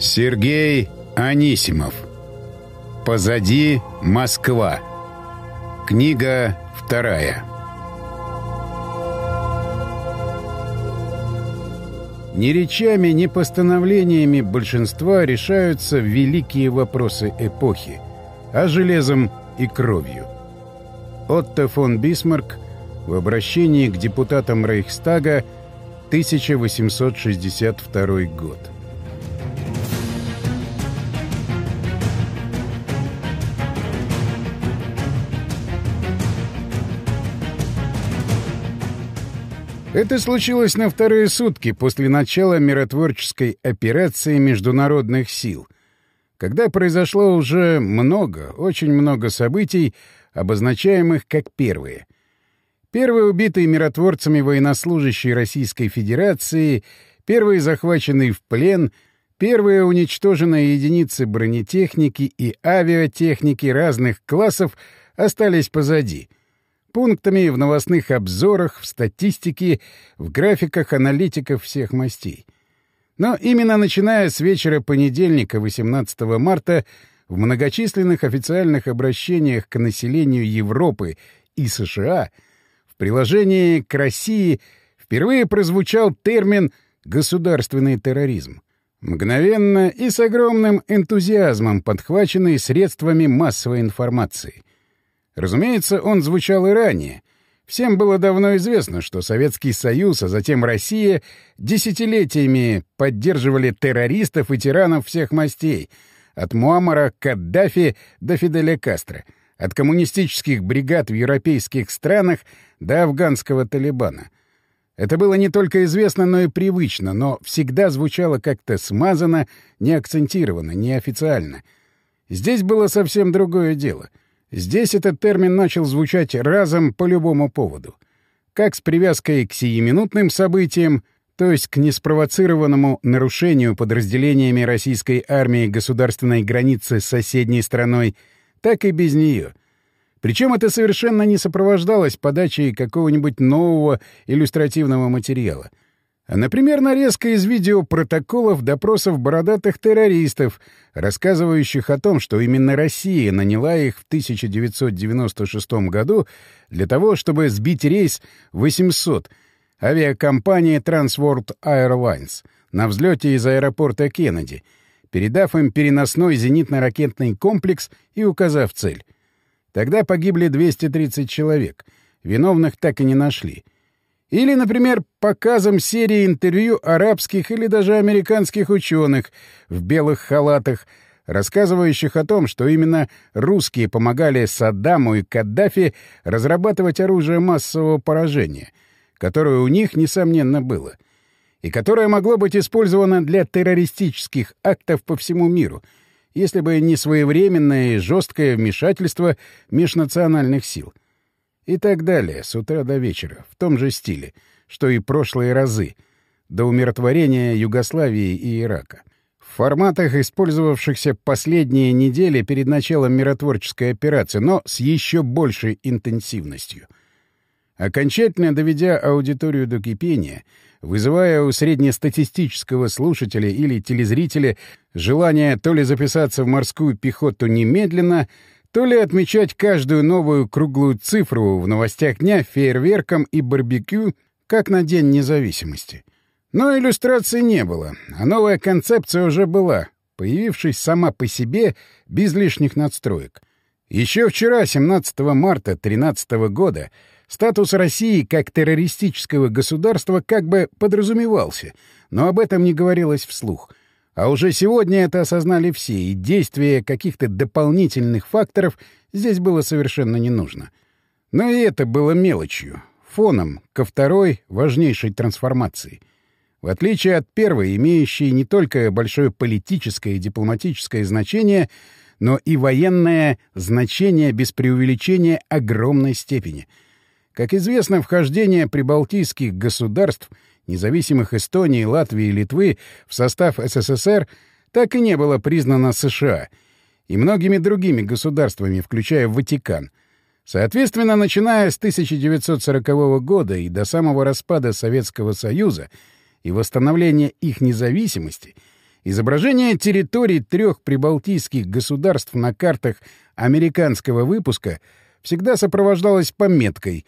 Сергей Анисимов. Позади Москва. Книга вторая. Ни речами, ни постановлениями большинства решаются великие вопросы эпохи, а железом и кровью. Отто фон Бисмарк в обращении к депутатам Рейхстага 1862 год. Это случилось на вторые сутки после начала миротворческой операции международных сил, когда произошло уже много, очень много событий, обозначаемых как первые. Первый убитый миротворцами военнослужащий Российской Федерации, первый захваченный в плен, первые уничтоженные единицы бронетехники и авиатехники разных классов остались позади — пунктами в новостных обзорах, в статистике, в графиках аналитиков всех мастей. Но именно начиная с вечера понедельника, 18 марта, в многочисленных официальных обращениях к населению Европы и США в приложении к России впервые прозвучал термин «государственный терроризм». Мгновенно и с огромным энтузиазмом подхваченный средствами массовой информации — Разумеется, он звучал и ранее. Всем было давно известно, что Советский Союз, а затем Россия десятилетиями поддерживали террористов и тиранов всех мастей, от Муаммара Каддафи до Фиделя Кастро, от коммунистических бригад в европейских странах до афганского Талибана. Это было не только известно, но и привычно, но всегда звучало как-то смазано, не акцентировано, неофициально. Здесь было совсем другое дело — Здесь этот термин начал звучать разом по любому поводу. Как с привязкой к сиюминутным событиям, то есть к неспровоцированному нарушению подразделениями российской армии государственной границы с соседней страной, так и без нее. Причем это совершенно не сопровождалось подачей какого-нибудь нового иллюстративного материала — Например, нарезка из видеопротоколов допросов бородатых террористов, рассказывающих о том, что именно Россия наняла их в 1996 году для того, чтобы сбить рейс 800 авиакомпании Transworld Airlines на взлете из аэропорта Кеннеди, передав им переносной зенитно-ракетный комплекс и указав цель. Тогда погибли 230 человек. Виновных так и не нашли — или, например, показом серии интервью арабских или даже американских ученых в белых халатах, рассказывающих о том, что именно русские помогали Саддаму и Каддафи разрабатывать оружие массового поражения, которое у них, несомненно, было, и которое могло быть использовано для террористических актов по всему миру, если бы не своевременное и жесткое вмешательство межнациональных сил. И так далее, с утра до вечера, в том же стиле, что и прошлые разы, до умиротворения Югославии и Ирака. В форматах, использовавшихся последние недели перед началом миротворческой операции, но с еще большей интенсивностью. Окончательно доведя аудиторию до кипения, вызывая у среднестатистического слушателя или телезрителя желание то ли записаться в морскую пехоту немедленно, то ли отмечать каждую новую круглую цифру в новостях дня фейерверком и барбекю, как на День независимости. Но иллюстраций не было, а новая концепция уже была, появившись сама по себе, без лишних надстроек. Еще вчера, 17 марта 2013 года, статус России как террористического государства как бы подразумевался, но об этом не говорилось вслух — а уже сегодня это осознали все, и действие каких-то дополнительных факторов здесь было совершенно не нужно. Но и это было мелочью, фоном ко второй, важнейшей трансформации. В отличие от первой, имеющей не только большое политическое и дипломатическое значение, но и военное значение без преувеличения огромной степени. Как известно, вхождение прибалтийских государств — независимых Эстонии, Латвии и Литвы в состав СССР так и не было признано США и многими другими государствами, включая Ватикан. Соответственно, начиная с 1940 года и до самого распада Советского Союза и восстановления их независимости, Изображение территорий трех прибалтийских государств на картах американского выпуска всегда сопровождалось пометкой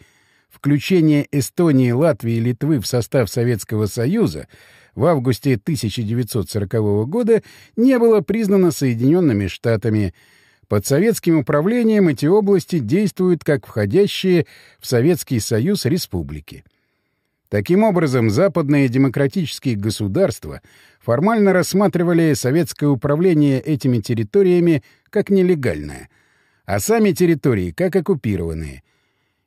«Включение Эстонии, Латвии и Литвы в состав Советского Союза в августе 1940 года не было признано Соединенными Штатами. Под советским управлением эти области действуют как входящие в Советский Союз республики. Таким образом, западные демократические государства формально рассматривали советское управление этими территориями как нелегальное, а сами территории — как оккупированные.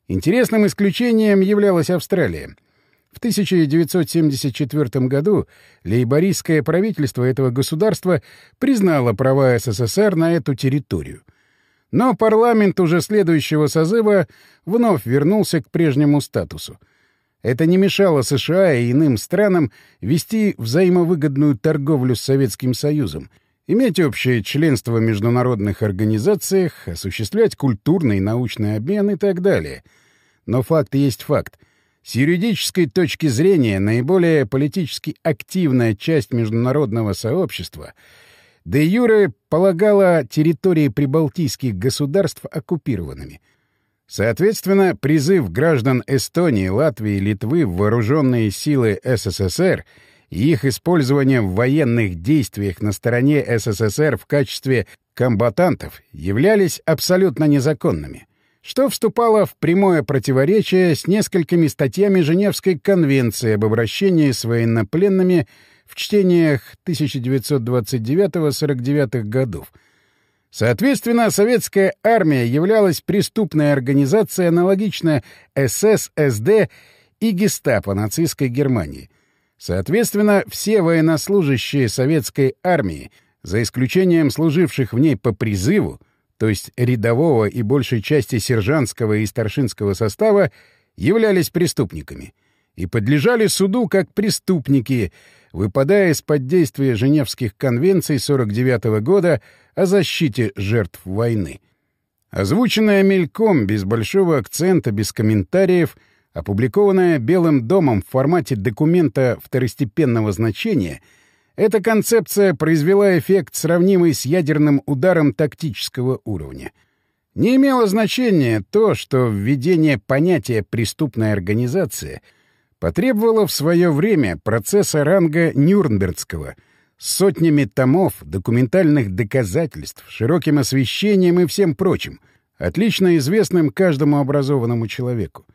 Интересным исключением являлась Австралия. В 1974 году лейбористское правительство этого государства признало права СССР на эту территорию. Но парламент уже следующего созыва вновь вернулся к прежнему статусу — это не мешало США и иным странам вести взаимовыгодную торговлю с Советским Союзом, иметь общее членство в международных организациях, осуществлять культурный и научный обмен и так далее. Но факт есть факт. С юридической точки зрения наиболее политически активная часть международного сообщества де юре полагала территории прибалтийских государств оккупированными — Соответственно, призыв граждан Эстонии, Латвии Литвы в вооруженные силы СССР и их использование в военных действиях на стороне СССР в качестве комбатантов являлись абсолютно незаконными, что вступало в прямое противоречие с несколькими статьями Женевской конвенции об обращении с военнопленными в чтениях 1929-49 годов — Соответственно, советская армия являлась преступной организацией, аналогичной СС, и гестапо нацистской Германии. Соответственно, все военнослужащие советской армии, за исключением служивших в ней по призыву, то есть рядового и большей части сержантского и старшинского состава, являлись преступниками и подлежали суду как преступники, выпадая из-под действия Женевских конвенций 49 года о защите жертв войны. Озвученная мельком, без большого акцента, без комментариев, опубликованная Белым домом в формате документа второстепенного значения, эта концепция произвела эффект, сравнимый с ядерным ударом тактического уровня. Не имело значения то, что введение понятия «преступная организация» — потребовала в свое время процесса ранга Нюрнбергского с сотнями томов, документальных доказательств, широким освещением и всем прочим, отлично известным каждому образованному человеку.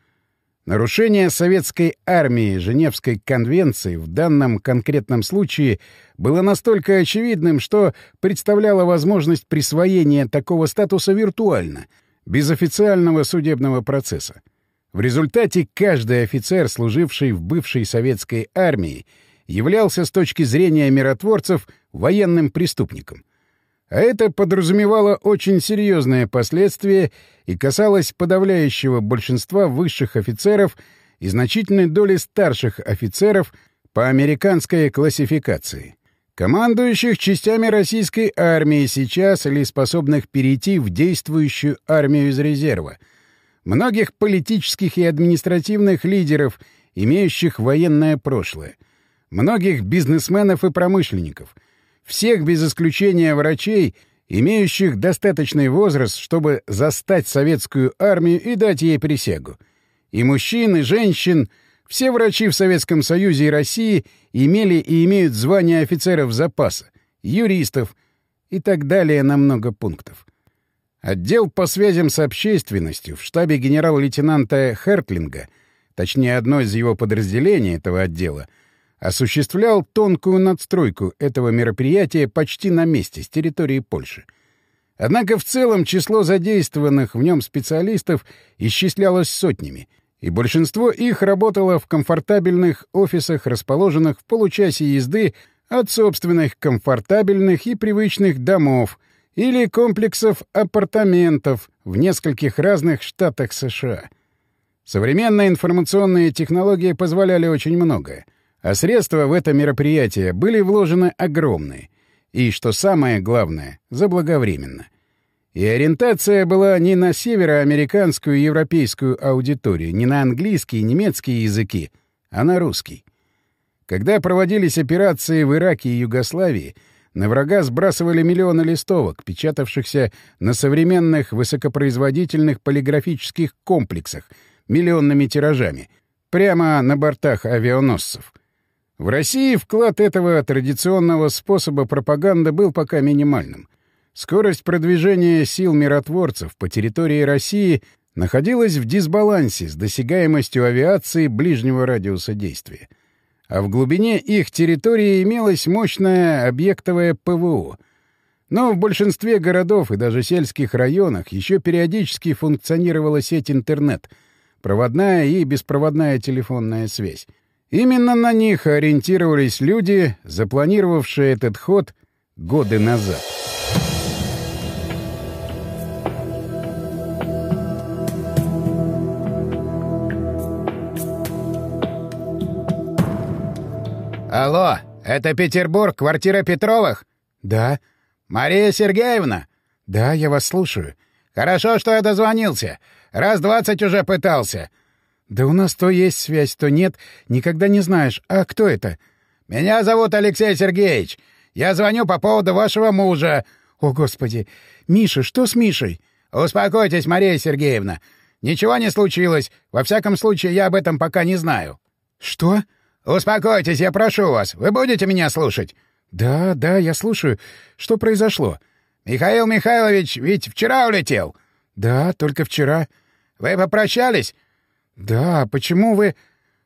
Нарушение советской армии Женевской конвенции в данном конкретном случае было настолько очевидным, что представляло возможность присвоения такого статуса виртуально, без официального судебного процесса. В результате каждый офицер, служивший в бывшей советской армии, являлся с точки зрения миротворцев военным преступником. А это подразумевало очень серьезные последствия и касалось подавляющего большинства высших офицеров и значительной доли старших офицеров по американской классификации. Командующих частями российской армии сейчас или способных перейти в действующую армию из резерва — многих политических и административных лидеров, имеющих военное прошлое, многих бизнесменов и промышленников, всех без исключения врачей, имеющих достаточный возраст, чтобы застать советскую армию и дать ей присягу. И мужчин, и женщин, все врачи в Советском Союзе и России имели и имеют звание офицеров запаса, юристов и так далее на много пунктов. Отдел по связям с общественностью в штабе генерал-лейтенанта Хертлинга, точнее, одно из его подразделений этого отдела, осуществлял тонкую надстройку этого мероприятия почти на месте, с территории Польши. Однако в целом число задействованных в нем специалистов исчислялось сотнями, и большинство их работало в комфортабельных офисах, расположенных в получасе езды от собственных комфортабельных и привычных домов — или комплексов апартаментов в нескольких разных штатах США. Современные информационные технологии позволяли очень многое, а средства в это мероприятие были вложены огромные, и, что самое главное, заблаговременно. И ориентация была не на североамериканскую и европейскую аудиторию, не на английский и немецкий языки, а на русский. Когда проводились операции в Ираке и Югославии, на врага сбрасывали миллионы листовок, печатавшихся на современных высокопроизводительных полиграфических комплексах миллионными тиражами, прямо на бортах авианосцев. В России вклад этого традиционного способа пропаганды был пока минимальным. Скорость продвижения сил миротворцев по территории России находилась в дисбалансе с досягаемостью авиации ближнего радиуса действия. А в глубине их территории имелось мощное объектовое ПВО. Но в большинстве городов и даже сельских районах еще периодически функционировала сеть интернет, проводная и беспроводная телефонная связь. Именно на них ориентировались люди, запланировавшие этот ход годы назад. «Алло, это Петербург, квартира Петровых?» «Да». «Мария Сергеевна?» «Да, я вас слушаю». «Хорошо, что я дозвонился. Раз двадцать уже пытался». «Да у нас то есть связь, то нет. Никогда не знаешь. А кто это?» «Меня зовут Алексей Сергеевич. Я звоню по поводу вашего мужа». «О, Господи! Миша, что с Мишей?» «Успокойтесь, Мария Сергеевна. Ничего не случилось. Во всяком случае, я об этом пока не знаю». «Что?» «Успокойтесь, я прошу вас. Вы будете меня слушать?» «Да, да, я слушаю. Что произошло?» «Михаил Михайлович ведь вчера улетел?» «Да, только вчера». «Вы попрощались?» «Да, почему вы...»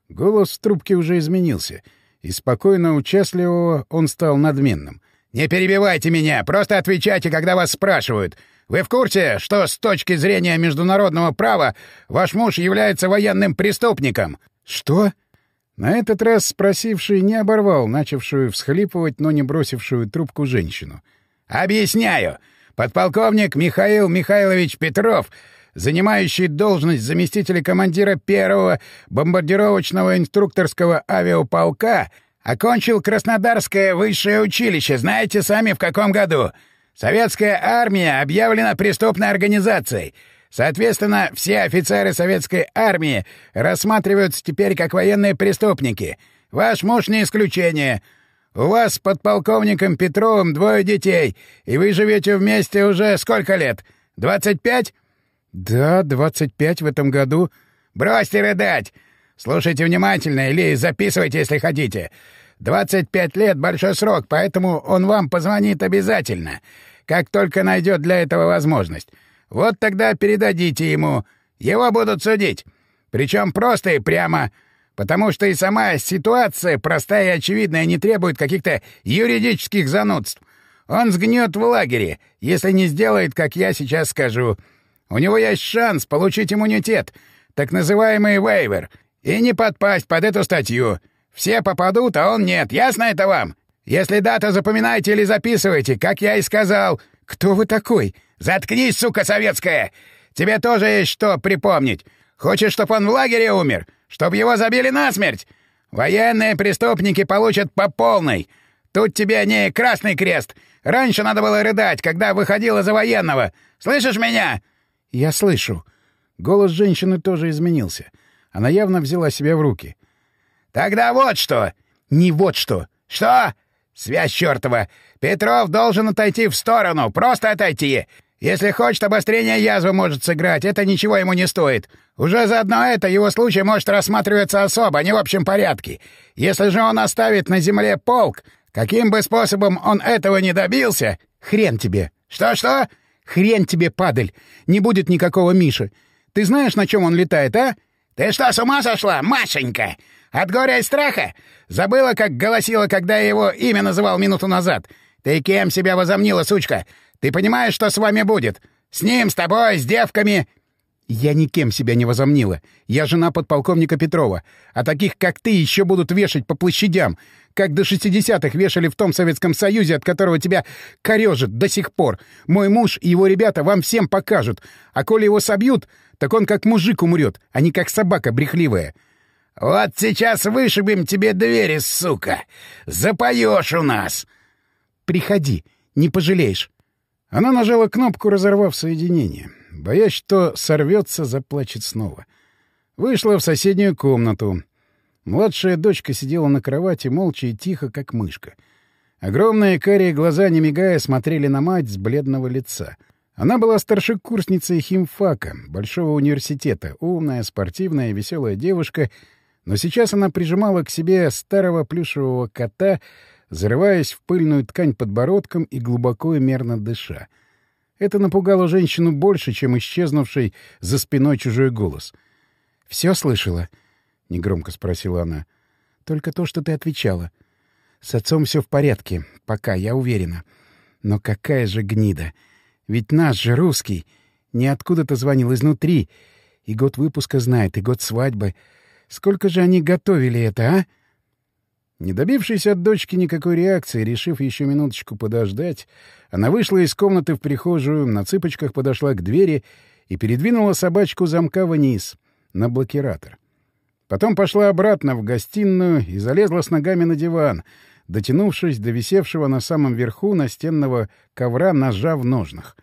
Голос в трубке уже изменился, и спокойно участливого он стал надменным. «Не перебивайте меня, просто отвечайте, когда вас спрашивают. Вы в курсе, что с точки зрения международного права ваш муж является военным преступником?» «Что?» На этот раз спросивший не оборвал начавшую всхлипывать, но не бросившую трубку женщину. «Объясняю. Подполковник Михаил Михайлович Петров, занимающий должность заместителя командира первого бомбардировочного инструкторского авиаполка, окончил Краснодарское высшее училище, знаете сами в каком году. Советская армия объявлена преступной организацией — Соответственно, все офицеры советской армии рассматриваются теперь как военные преступники. Ваш муж не исключение. У вас с подполковником Петровым двое детей, и вы живете вместе уже сколько лет? Двадцать пять? Да, двадцать пять в этом году. Бросьте рыдать! Слушайте внимательно или записывайте, если хотите. Двадцать пять лет — большой срок, поэтому он вам позвонит обязательно, как только найдет для этого возможность. Вот тогда передадите ему. Его будут судить. Причем просто и прямо. Потому что и сама ситуация, простая и очевидная, не требует каких-то юридических занудств. Он сгнет в лагере, если не сделает, как я сейчас скажу. У него есть шанс получить иммунитет, так называемый вейвер, и не подпасть под эту статью. Все попадут, а он нет. Ясно это вам? Если дату запоминайте или записывайте, как я и сказал. Кто вы такой? «Заткнись, сука советская! Тебе тоже есть что припомнить. Хочешь, чтоб он в лагере умер? Чтоб его забили насмерть? Военные преступники получат по полной. Тут тебе не красный крест. Раньше надо было рыдать, когда выходила за военного. Слышишь меня?» «Я слышу». Голос женщины тоже изменился. Она явно взяла себя в руки. «Тогда вот что!» «Не вот что!» «Что?» «Связь чертова! Петров должен отойти в сторону! Просто отойти! Если хочет, обострение язвы может сыграть, это ничего ему не стоит. Уже заодно это его случай может рассматриваться особо, не в общем порядке. Если же он оставит на земле полк, каким бы способом он этого не добился... Хрен тебе! Что-что? Хрен тебе, падаль! Не будет никакого Миши. Ты знаешь, на чем он летает, а? Ты что, с ума сошла, Машенька? От горя и страха? Забыла, как голосила, когда я его имя называл минуту назад? Ты кем себя возомнила, сучка? Ты понимаешь, что с вами будет? С ним, с тобой, с девками...» «Я никем себя не возомнила. Я жена подполковника Петрова. А таких, как ты, еще будут вешать по площадям, как до шестидесятых вешали в том Советском Союзе, от которого тебя корежит до сих пор. Мой муж и его ребята вам всем покажут. А коли его собьют, так он как мужик умрет, а не как собака брехливая». «Вот сейчас вышибем тебе двери, сука! Запоешь у нас!» «Приходи, не пожалеешь». Она нажала кнопку, разорвав соединение. Боясь, что сорвется, заплачет снова. Вышла в соседнюю комнату. Младшая дочка сидела на кровати молча и тихо, как мышка. Огромные карие глаза, не мигая, смотрели на мать с бледного лица. Она была старшекурсницей химфака, большого университета, умная, спортивная, веселая девушка, но сейчас она прижимала к себе старого плюшевого кота, зарываясь в пыльную ткань подбородком и глубоко и мерно дыша. Это напугало женщину больше, чем исчезнувший за спиной чужой голос. «Все слышала?» — негромко спросила она. «Только то, что ты отвечала. С отцом все в порядке, пока, я уверена. Но какая же гнида!» Ведь наш же русский не откуда-то звонил изнутри. И год выпуска знает, и год свадьбы. Сколько же они готовили это, а? Не добившись от дочки никакой реакции, решив еще минуточку подождать, она вышла из комнаты в прихожую, на цыпочках подошла к двери и передвинула собачку замка вниз, на блокиратор. Потом пошла обратно в гостиную и залезла с ногами на диван, дотянувшись до висевшего на самом верху настенного ковра ножа в ножнах.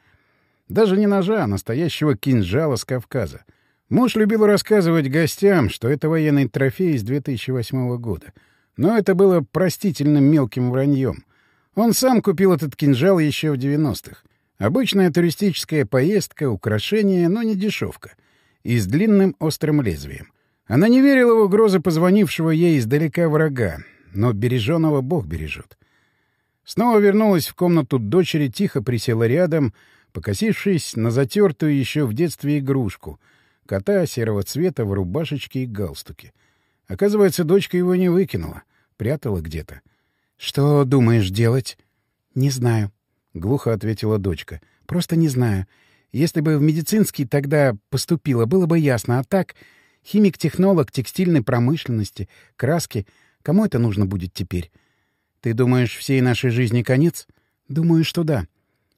Даже не ножа, а настоящего кинжала с Кавказа. Муж любил рассказывать гостям, что это военный трофей из 2008 года. Но это было простительным мелким враньем. Он сам купил этот кинжал еще в 90-х. Обычная туристическая поездка, украшение, но не дешевка. И с длинным острым лезвием. Она не верила в угрозы позвонившего ей издалека врага, но береженого Бог бережет. Снова вернулась в комнату дочери, тихо присела рядом, покосившись на затертую еще в детстве игрушку — кота серого цвета в рубашечке и галстуке. Оказывается, дочка его не выкинула, прятала где-то. — Что думаешь делать? — Не знаю, — глухо ответила дочка. — Просто не знаю. Если бы в медицинский тогда поступила, было бы ясно. А так, химик-технолог текстильной промышленности, краски — Кому это нужно будет теперь? Ты думаешь, всей нашей жизни конец? Думаю, что да.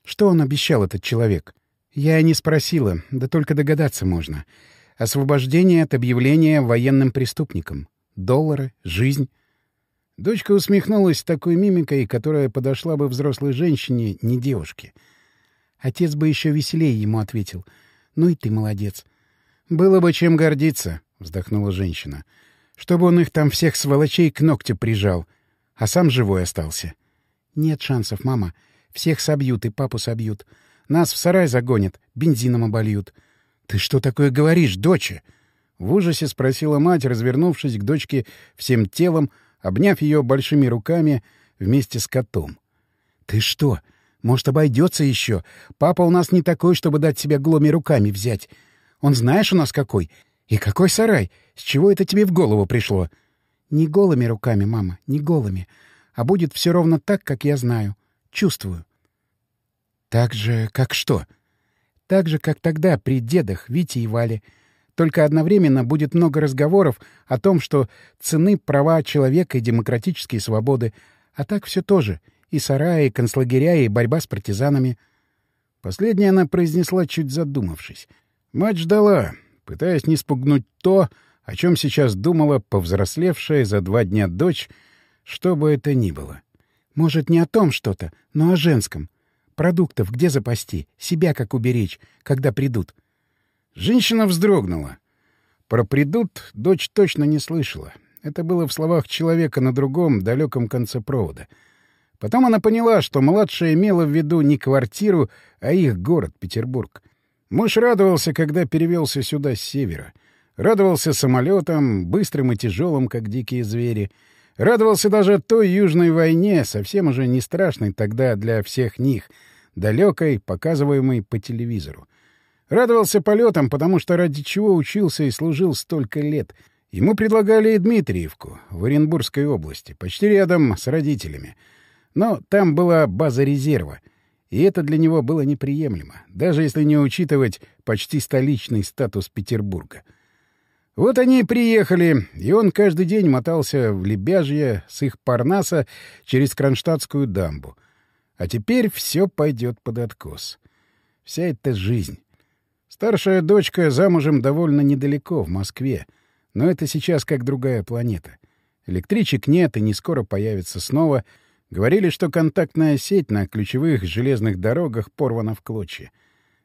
Что он обещал, этот человек? Я не спросила, да только догадаться можно. Освобождение от объявления военным преступником. Доллары, жизнь. Дочка усмехнулась такой мимикой, которая подошла бы взрослой женщине, не девушке. Отец бы еще веселее ему ответил. «Ну и ты молодец». «Было бы чем гордиться», — вздохнула женщина чтобы он их там всех сволочей к ногтю прижал, а сам живой остался. Нет шансов, мама. Всех собьют и папу собьют. Нас в сарай загонят, бензином обольют. Ты что такое говоришь, доча? В ужасе спросила мать, развернувшись к дочке всем телом, обняв ее большими руками вместе с котом. Ты что? Может, обойдется еще? Папа у нас не такой, чтобы дать себя голыми руками взять. Он знаешь у нас какой? «И какой сарай? С чего это тебе в голову пришло?» «Не голыми руками, мама, не голыми. А будет все ровно так, как я знаю. Чувствую». «Так же, как что?» «Так же, как тогда, при дедах, Вите и Вале. Только одновременно будет много разговоров о том, что цены права человека и демократические свободы. А так все тоже. И сараи, и концлагеря, и борьба с партизанами». Последнее она произнесла, чуть задумавшись. Мать ждала, пытаясь не спугнуть то, о чем сейчас думала повзрослевшая за два дня дочь, что бы это ни было. Может, не о том что-то, но о женском. Продуктов где запасти, себя как уберечь, когда придут. Женщина вздрогнула. Про «придут» дочь точно не слышала. Это было в словах человека на другом, далеком конце провода. Потом она поняла, что младшая имела в виду не квартиру, а их город, Петербург. Муж радовался, когда перевелся сюда с севера. Радовался самолетам, быстрым и тяжелым, как дикие звери. Радовался даже той южной войне, совсем уже не страшной тогда для всех них, далекой, показываемой по телевизору. Радовался полетам, потому что ради чего учился и служил столько лет. Ему предлагали и Дмитриевку в Оренбургской области, почти рядом с родителями. Но там была база резерва — и это для него было неприемлемо, даже если не учитывать почти столичный статус Петербурга. Вот они и приехали, и он каждый день мотался в Лебяжье с их Парнаса через Кронштадтскую дамбу. А теперь все пойдет под откос. Вся эта жизнь. Старшая дочка замужем довольно недалеко, в Москве. Но это сейчас как другая планета. Электричек нет и не скоро появится снова — Говорили, что контактная сеть на ключевых железных дорогах порвана в клочья.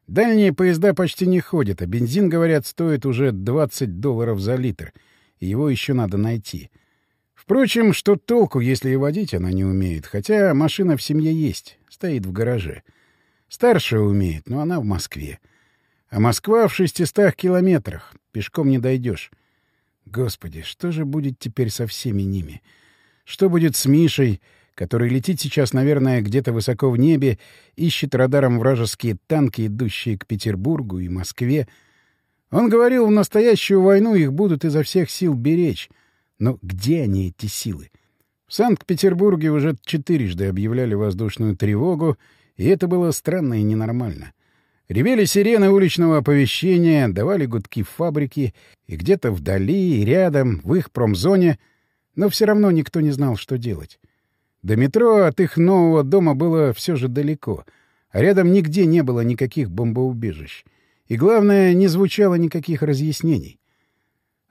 Дальние поезда почти не ходят, а бензин, говорят, стоит уже 20 долларов за литр. и его еще надо найти. Впрочем, что толку, если и водить она не умеет, хотя машина в семье есть, стоит в гараже. Старшая умеет, но она в Москве. А Москва в шестистах километрах, пешком не дойдешь. Господи, что же будет теперь со всеми ними? Что будет с Мишей, который летит сейчас, наверное, где-то высоко в небе, ищет радаром вражеские танки, идущие к Петербургу и Москве? Он говорил, в настоящую войну их будут изо всех сил беречь. Но где они, эти силы? В Санкт-Петербурге уже четырежды объявляли воздушную тревогу, и это было странно и ненормально. Ревели сирены уличного оповещения, давали гудки фабрики, и где-то вдали, и рядом, в их промзоне, но все равно никто не знал, что делать. До метро от их нового дома было все же далеко, а рядом нигде не было никаких бомбоубежищ. И, главное, не звучало никаких разъяснений.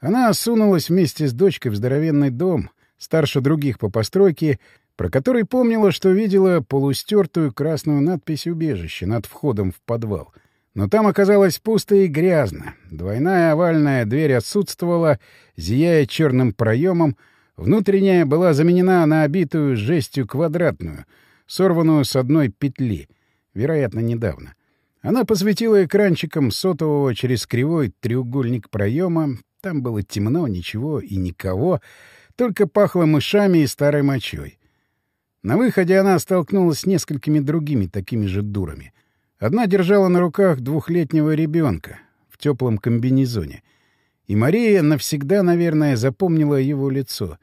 Она осунулась вместе с дочкой в здоровенный дом, старше других по постройке, про который помнила, что видела полустертую красную надпись «Убежище» над входом в подвал. Но там оказалось пусто и грязно. Двойная овальная дверь отсутствовала, зияя черным проемом. Внутренняя была заменена на обитую жестью квадратную, сорванную с одной петли, вероятно, недавно. Она посветила экранчиком сотового через кривой треугольник проема. Там было темно, ничего и никого, только пахло мышами и старой мочой. На выходе она столкнулась с несколькими другими такими же дурами. Одна держала на руках двухлетнего ребенка в теплом комбинезоне. И Мария навсегда, наверное, запомнила его лицо,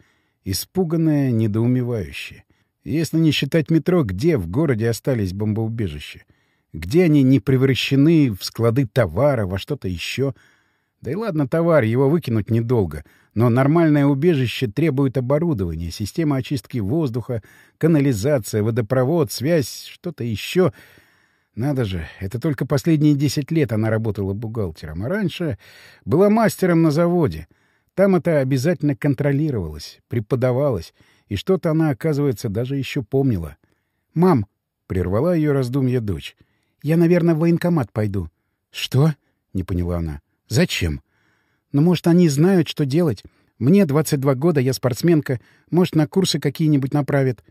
испуганное, недоумевающее. Если не считать метро, где в городе остались бомбоубежища? Где они не превращены в склады товара, во что-то еще? Да и ладно товар, его выкинуть недолго — но нормальное убежище требует оборудования, система очистки воздуха, канализация, водопровод, связь, что-то еще. Надо же, это только последние десять лет она работала бухгалтером, а раньше была мастером на заводе. Там это обязательно контролировалось, преподавалось, и что-то она, оказывается, даже еще помнила. «Мам!» — прервала ее раздумья дочь. «Я, наверное, в военкомат пойду». «Что?» — не поняла она. «Зачем?» Но, может, они знают, что делать. Мне 22 года, я спортсменка. Может, на курсы какие-нибудь направят.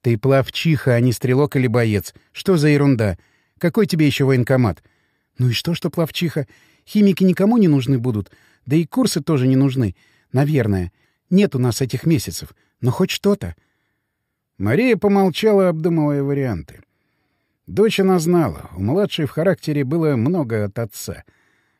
Ты плавчиха, а не стрелок или боец. Что за ерунда? Какой тебе еще военкомат? Ну и что, что плавчиха? Химики никому не нужны будут. Да и курсы тоже не нужны. Наверное. Нет у нас этих месяцев. Но хоть что-то. Мария помолчала, обдумывая варианты. Дочь она знала. У младшей в характере было много от отца.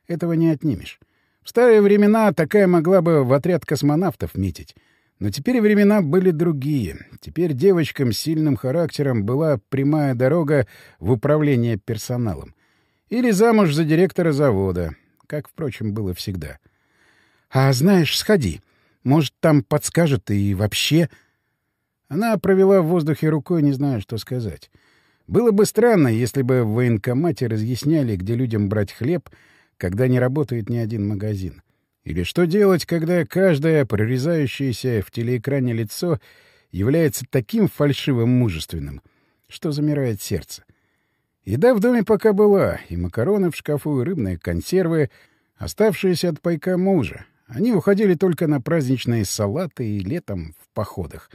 Этого не отнимешь. В старые времена такая могла бы в отряд космонавтов метить. Но теперь времена были другие. Теперь девочкам с сильным характером была прямая дорога в управление персоналом. Или замуж за директора завода, как, впрочем, было всегда. «А знаешь, сходи. Может, там подскажут и вообще...» Она провела в воздухе рукой, не зная, что сказать. Было бы странно, если бы в военкомате разъясняли, где людям брать хлеб — когда не работает ни один магазин? Или что делать, когда каждое прорезающееся в телеэкране лицо является таким фальшивым мужественным, что замирает сердце? Еда в доме пока была, и макароны в шкафу, и рыбные консервы, оставшиеся от пайка мужа. Они уходили только на праздничные салаты и летом в походах.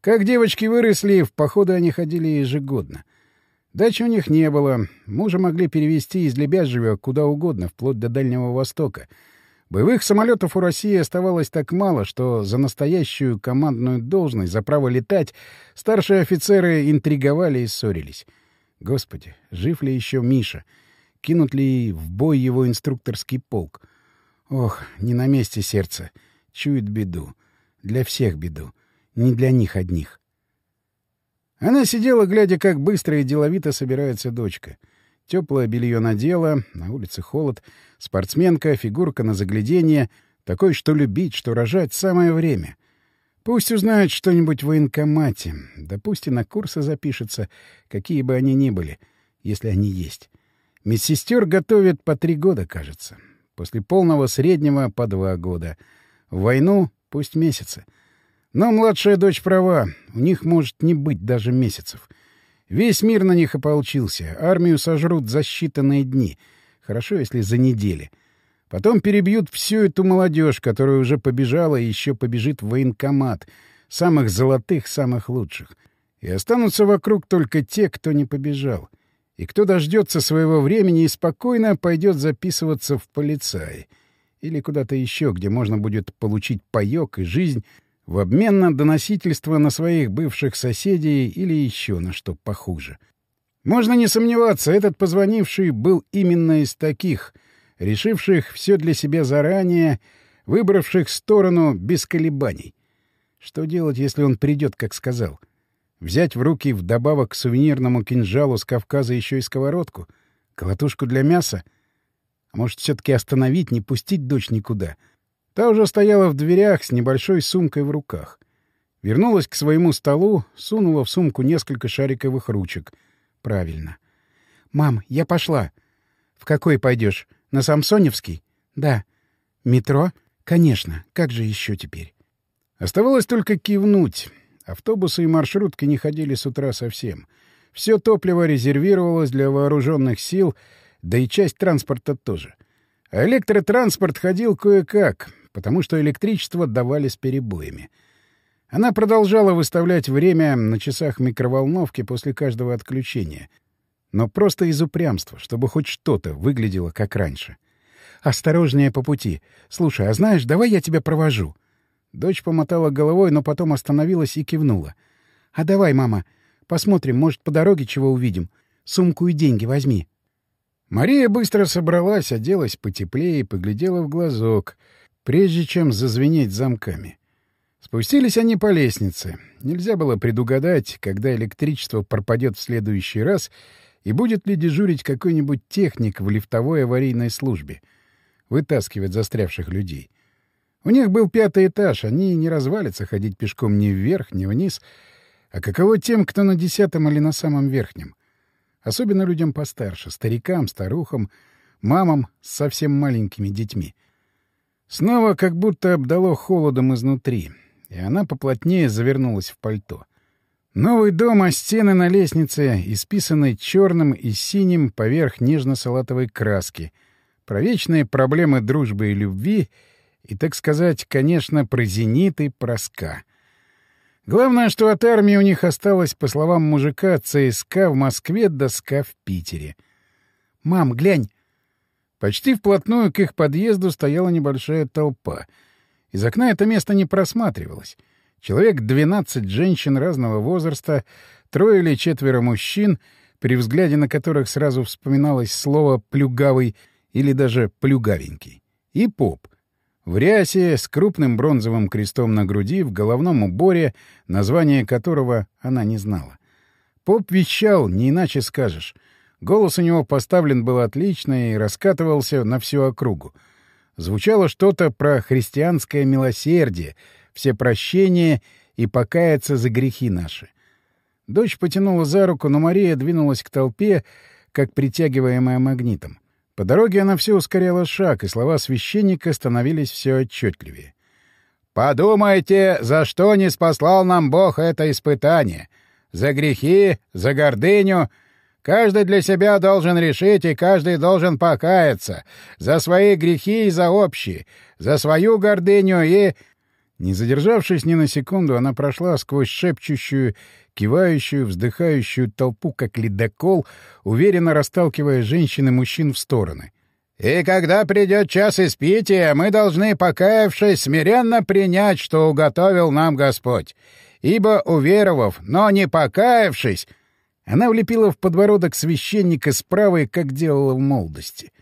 Как девочки выросли, в походы они ходили ежегодно — Дачи у них не было. Мужа могли перевести из Лебяжьего куда угодно, вплоть до Дальнего Востока. Боевых самолетов у России оставалось так мало, что за настоящую командную должность, за право летать, старшие офицеры интриговали и ссорились. Господи, жив ли еще Миша? Кинут ли в бой его инструкторский полк? Ох, не на месте сердце. Чует беду. Для всех беду. Не для них одних. Она сидела, глядя, как быстро и деловито собирается дочка. Теплое белье надела, на улице холод, спортсменка, фигурка на заглядение, такой, что любить, что рожать, самое время. Пусть узнает что-нибудь в военкомате, да пусть и на курсы запишется, какие бы они ни были, если они есть. Медсестер готовят по три года, кажется. После полного среднего — по два года. В войну — пусть месяцы. Но младшая дочь права, у них может не быть даже месяцев. Весь мир на них ополчился, армию сожрут за считанные дни. Хорошо, если за недели. Потом перебьют всю эту молодежь, которая уже побежала и еще побежит в военкомат. Самых золотых, самых лучших. И останутся вокруг только те, кто не побежал. И кто дождется своего времени и спокойно пойдет записываться в полицаи. Или куда-то еще, где можно будет получить паёк и жизнь в обмен на доносительство на своих бывших соседей или еще на что похуже. Можно не сомневаться, этот позвонивший был именно из таких — решивших все для себя заранее, выбравших сторону без колебаний. Что делать, если он придет, как сказал? Взять в руки вдобавок к сувенирному кинжалу с Кавказа еще и сковородку? Колотушку для мяса? А может, все-таки остановить, не пустить дочь никуда? Та уже стояла в дверях с небольшой сумкой в руках. Вернулась к своему столу, сунула в сумку несколько шариковых ручек. Правильно. «Мам, я пошла». «В какой пойдешь? На Самсоневский? Да. Метро? Конечно. Как же еще теперь? Оставалось только кивнуть. Автобусы и маршрутки не ходили с утра совсем. Все топливо резервировалось для вооруженных сил, да и часть транспорта тоже. А электротранспорт ходил кое-как, потому что электричество давали с перебоями. Она продолжала выставлять время на часах микроволновки после каждого отключения — но просто из упрямства, чтобы хоть что-то выглядело как раньше. «Осторожнее по пути. Слушай, а знаешь, давай я тебя провожу». Дочь помотала головой, но потом остановилась и кивнула. «А давай, мама, посмотрим, может, по дороге чего увидим. Сумку и деньги возьми». Мария быстро собралась, оделась потеплее и поглядела в глазок, прежде чем зазвенеть замками. Спустились они по лестнице. Нельзя было предугадать, когда электричество пропадет в следующий раз — и будет ли дежурить какой-нибудь техник в лифтовой аварийной службе? Вытаскивать застрявших людей. У них был пятый этаж, они не развалятся ходить пешком ни вверх, ни вниз. А каково тем, кто на десятом или на самом верхнем? Особенно людям постарше, старикам, старухам, мамам с совсем маленькими детьми. Снова как будто обдало холодом изнутри, и она поплотнее завернулась в пальто — Новый дом, а стены на лестнице, исписанной черным и синим поверх нежно-салатовой краски. Про вечные проблемы дружбы и любви и, так сказать, конечно, про зенит и проска. Главное, что от армии у них осталось, по словам мужика, ЦСК в Москве, доска в Питере. «Мам, глянь!» Почти вплотную к их подъезду стояла небольшая толпа. Из окна это место не просматривалось. Человек 12 женщин разного возраста, трое или четверо мужчин, при взгляде на которых сразу вспоминалось слово «плюгавый» или даже «плюгавенький». И поп. В рясе с крупным бронзовым крестом на груди, в головном уборе, название которого она не знала. Поп вещал, не иначе скажешь. Голос у него поставлен был отлично и раскатывался на всю округу. Звучало что-то про христианское милосердие — все прощения и покаяться за грехи наши. Дочь потянула за руку, но Мария двинулась к толпе, как притягиваемая магнитом. По дороге она все ускоряла шаг, и слова священника становились все отчетливее. «Подумайте, за что не спаслал нам Бог это испытание? За грехи, за гордыню. Каждый для себя должен решить, и каждый должен покаяться. За свои грехи и за общие, за свою гордыню и не задержавшись ни на секунду, она прошла сквозь шепчущую, кивающую, вздыхающую толпу, как ледокол, уверенно расталкивая женщин и мужчин в стороны. «И когда придет час испития, мы должны, покаявшись, смиренно принять, что уготовил нам Господь. Ибо, уверовав, но не покаявшись...» Она влепила в подбородок священника справа, как делала в молодости.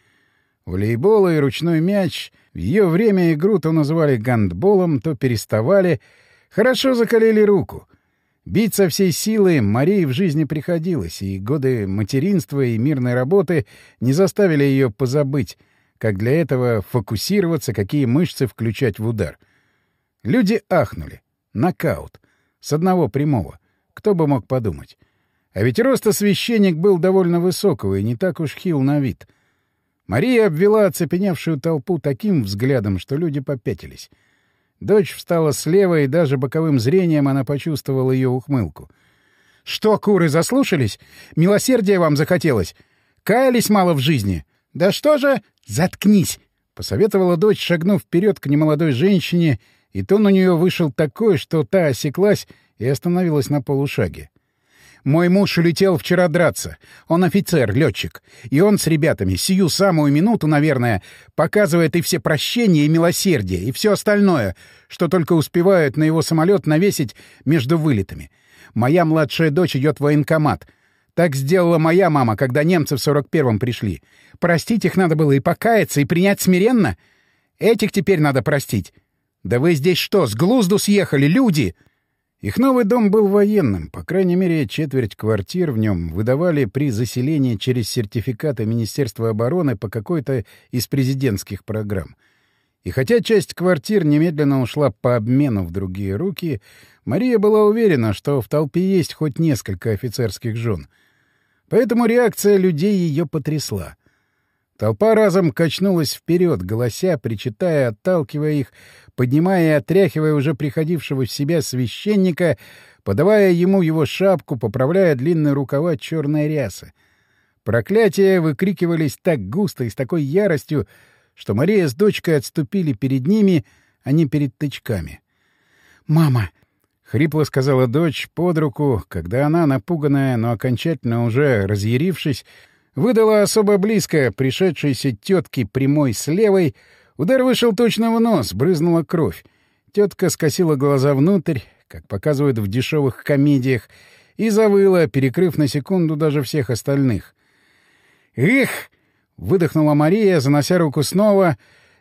Волейбол и ручной мяч — в ее время игру то называли гандболом, то переставали. Хорошо закалили руку. Бить со всей силы Марии в жизни приходилось, и годы материнства и мирной работы не заставили ее позабыть, как для этого фокусироваться, какие мышцы включать в удар. Люди ахнули. Нокаут. С одного прямого. Кто бы мог подумать. А ведь роста священник был довольно высокого и не так уж хил на вид — Мария обвела оцепеневшую толпу таким взглядом, что люди попятились. Дочь встала слева, и даже боковым зрением она почувствовала ее ухмылку. — Что, куры, заслушались? Милосердия вам захотелось? Каялись мало в жизни? Да что же... Заткнись! — посоветовала дочь, шагнув вперед к немолодой женщине, и тон у нее вышел такой, что та осеклась и остановилась на полушаге. Мой муж улетел вчера драться. Он офицер, летчик. И он с ребятами сию самую минуту, наверное, показывает и все прощения, и милосердие, и все остальное, что только успевают на его самолет навесить между вылетами. Моя младшая дочь идет в военкомат. Так сделала моя мама, когда немцы в сорок первом пришли. Простить их надо было и покаяться, и принять смиренно. Этих теперь надо простить. Да вы здесь что, с глузду съехали, люди? Их новый дом был военным, по крайней мере, четверть квартир в нем выдавали при заселении через сертификаты Министерства обороны по какой-то из президентских программ. И хотя часть квартир немедленно ушла по обмену в другие руки, Мария была уверена, что в толпе есть хоть несколько офицерских жен. Поэтому реакция людей ее потрясла. Толпа разом качнулась вперед, голося, причитая, отталкивая их, поднимая и отряхивая уже приходившего в себя священника, подавая ему его шапку, поправляя длинные рукава черной рясы. Проклятия выкрикивались так густо и с такой яростью, что Мария с дочкой отступили перед ними, а не перед тычками. «Мама!» — хрипло сказала дочь под руку, когда она, напуганная, но окончательно уже разъярившись, выдала особо близко пришедшейся тетке прямой с левой, удар вышел точно в нос, брызнула кровь. Тетка скосила глаза внутрь, как показывают в дешевых комедиях, и завыла, перекрыв на секунду даже всех остальных. «Эх!» — выдохнула Мария, занося руку снова.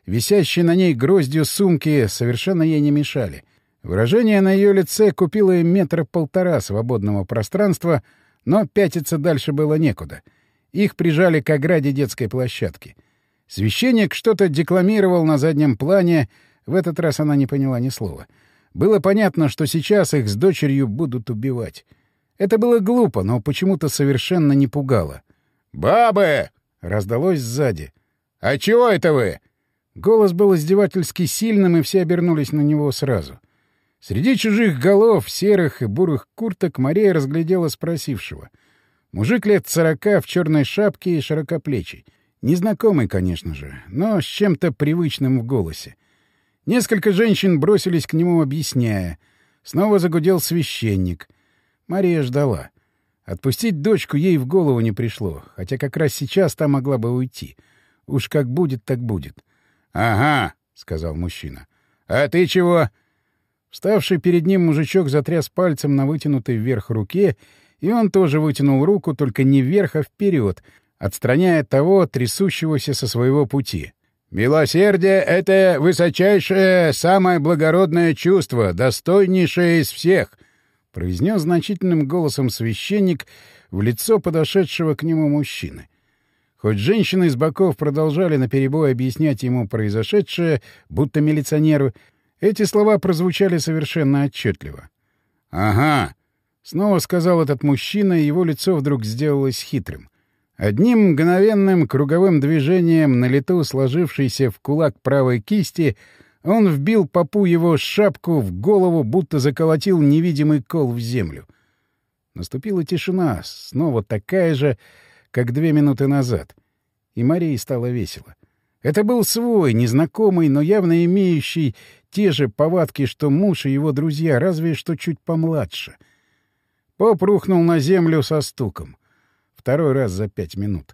Висящие на ней гроздью сумки совершенно ей не мешали. Выражение на ее лице купило им метра полтора свободного пространства, но пятиться дальше было некуда — их прижали к ограде детской площадки. Священник что-то декламировал на заднем плане, в этот раз она не поняла ни слова. Было понятно, что сейчас их с дочерью будут убивать. Это было глупо, но почему-то совершенно не пугало. «Бабы!» — раздалось сзади. «А чего это вы?» Голос был издевательски сильным, и все обернулись на него сразу. Среди чужих голов, серых и бурых курток Мария разглядела спросившего — Мужик лет сорока в черной шапке и широкоплечий. Незнакомый, конечно же, но с чем-то привычным в голосе. Несколько женщин бросились к нему, объясняя. Снова загудел священник. Мария ждала. Отпустить дочку ей в голову не пришло, хотя как раз сейчас та могла бы уйти. Уж как будет, так будет. — Ага, — сказал мужчина. — А ты чего? Вставший перед ним мужичок затряс пальцем на вытянутой вверх руке и он тоже вытянул руку, только не вверх, а вперед, отстраняя того, трясущегося со своего пути. «Милосердие — это высочайшее, самое благородное чувство, достойнейшее из всех», — произнес значительным голосом священник в лицо подошедшего к нему мужчины. Хоть женщины из боков продолжали наперебой объяснять ему произошедшее, будто милиционеру, эти слова прозвучали совершенно отчетливо. «Ага», Снова сказал этот мужчина, и его лицо вдруг сделалось хитрым. Одним мгновенным круговым движением на лету сложившейся в кулак правой кисти он вбил попу его шапку в голову, будто заколотил невидимый кол в землю. Наступила тишина, снова такая же, как две минуты назад. И Марии стало весело. Это был свой, незнакомый, но явно имеющий те же повадки, что муж и его друзья, разве что чуть помладше — Поп рухнул на землю со стуком. Второй раз за пять минут.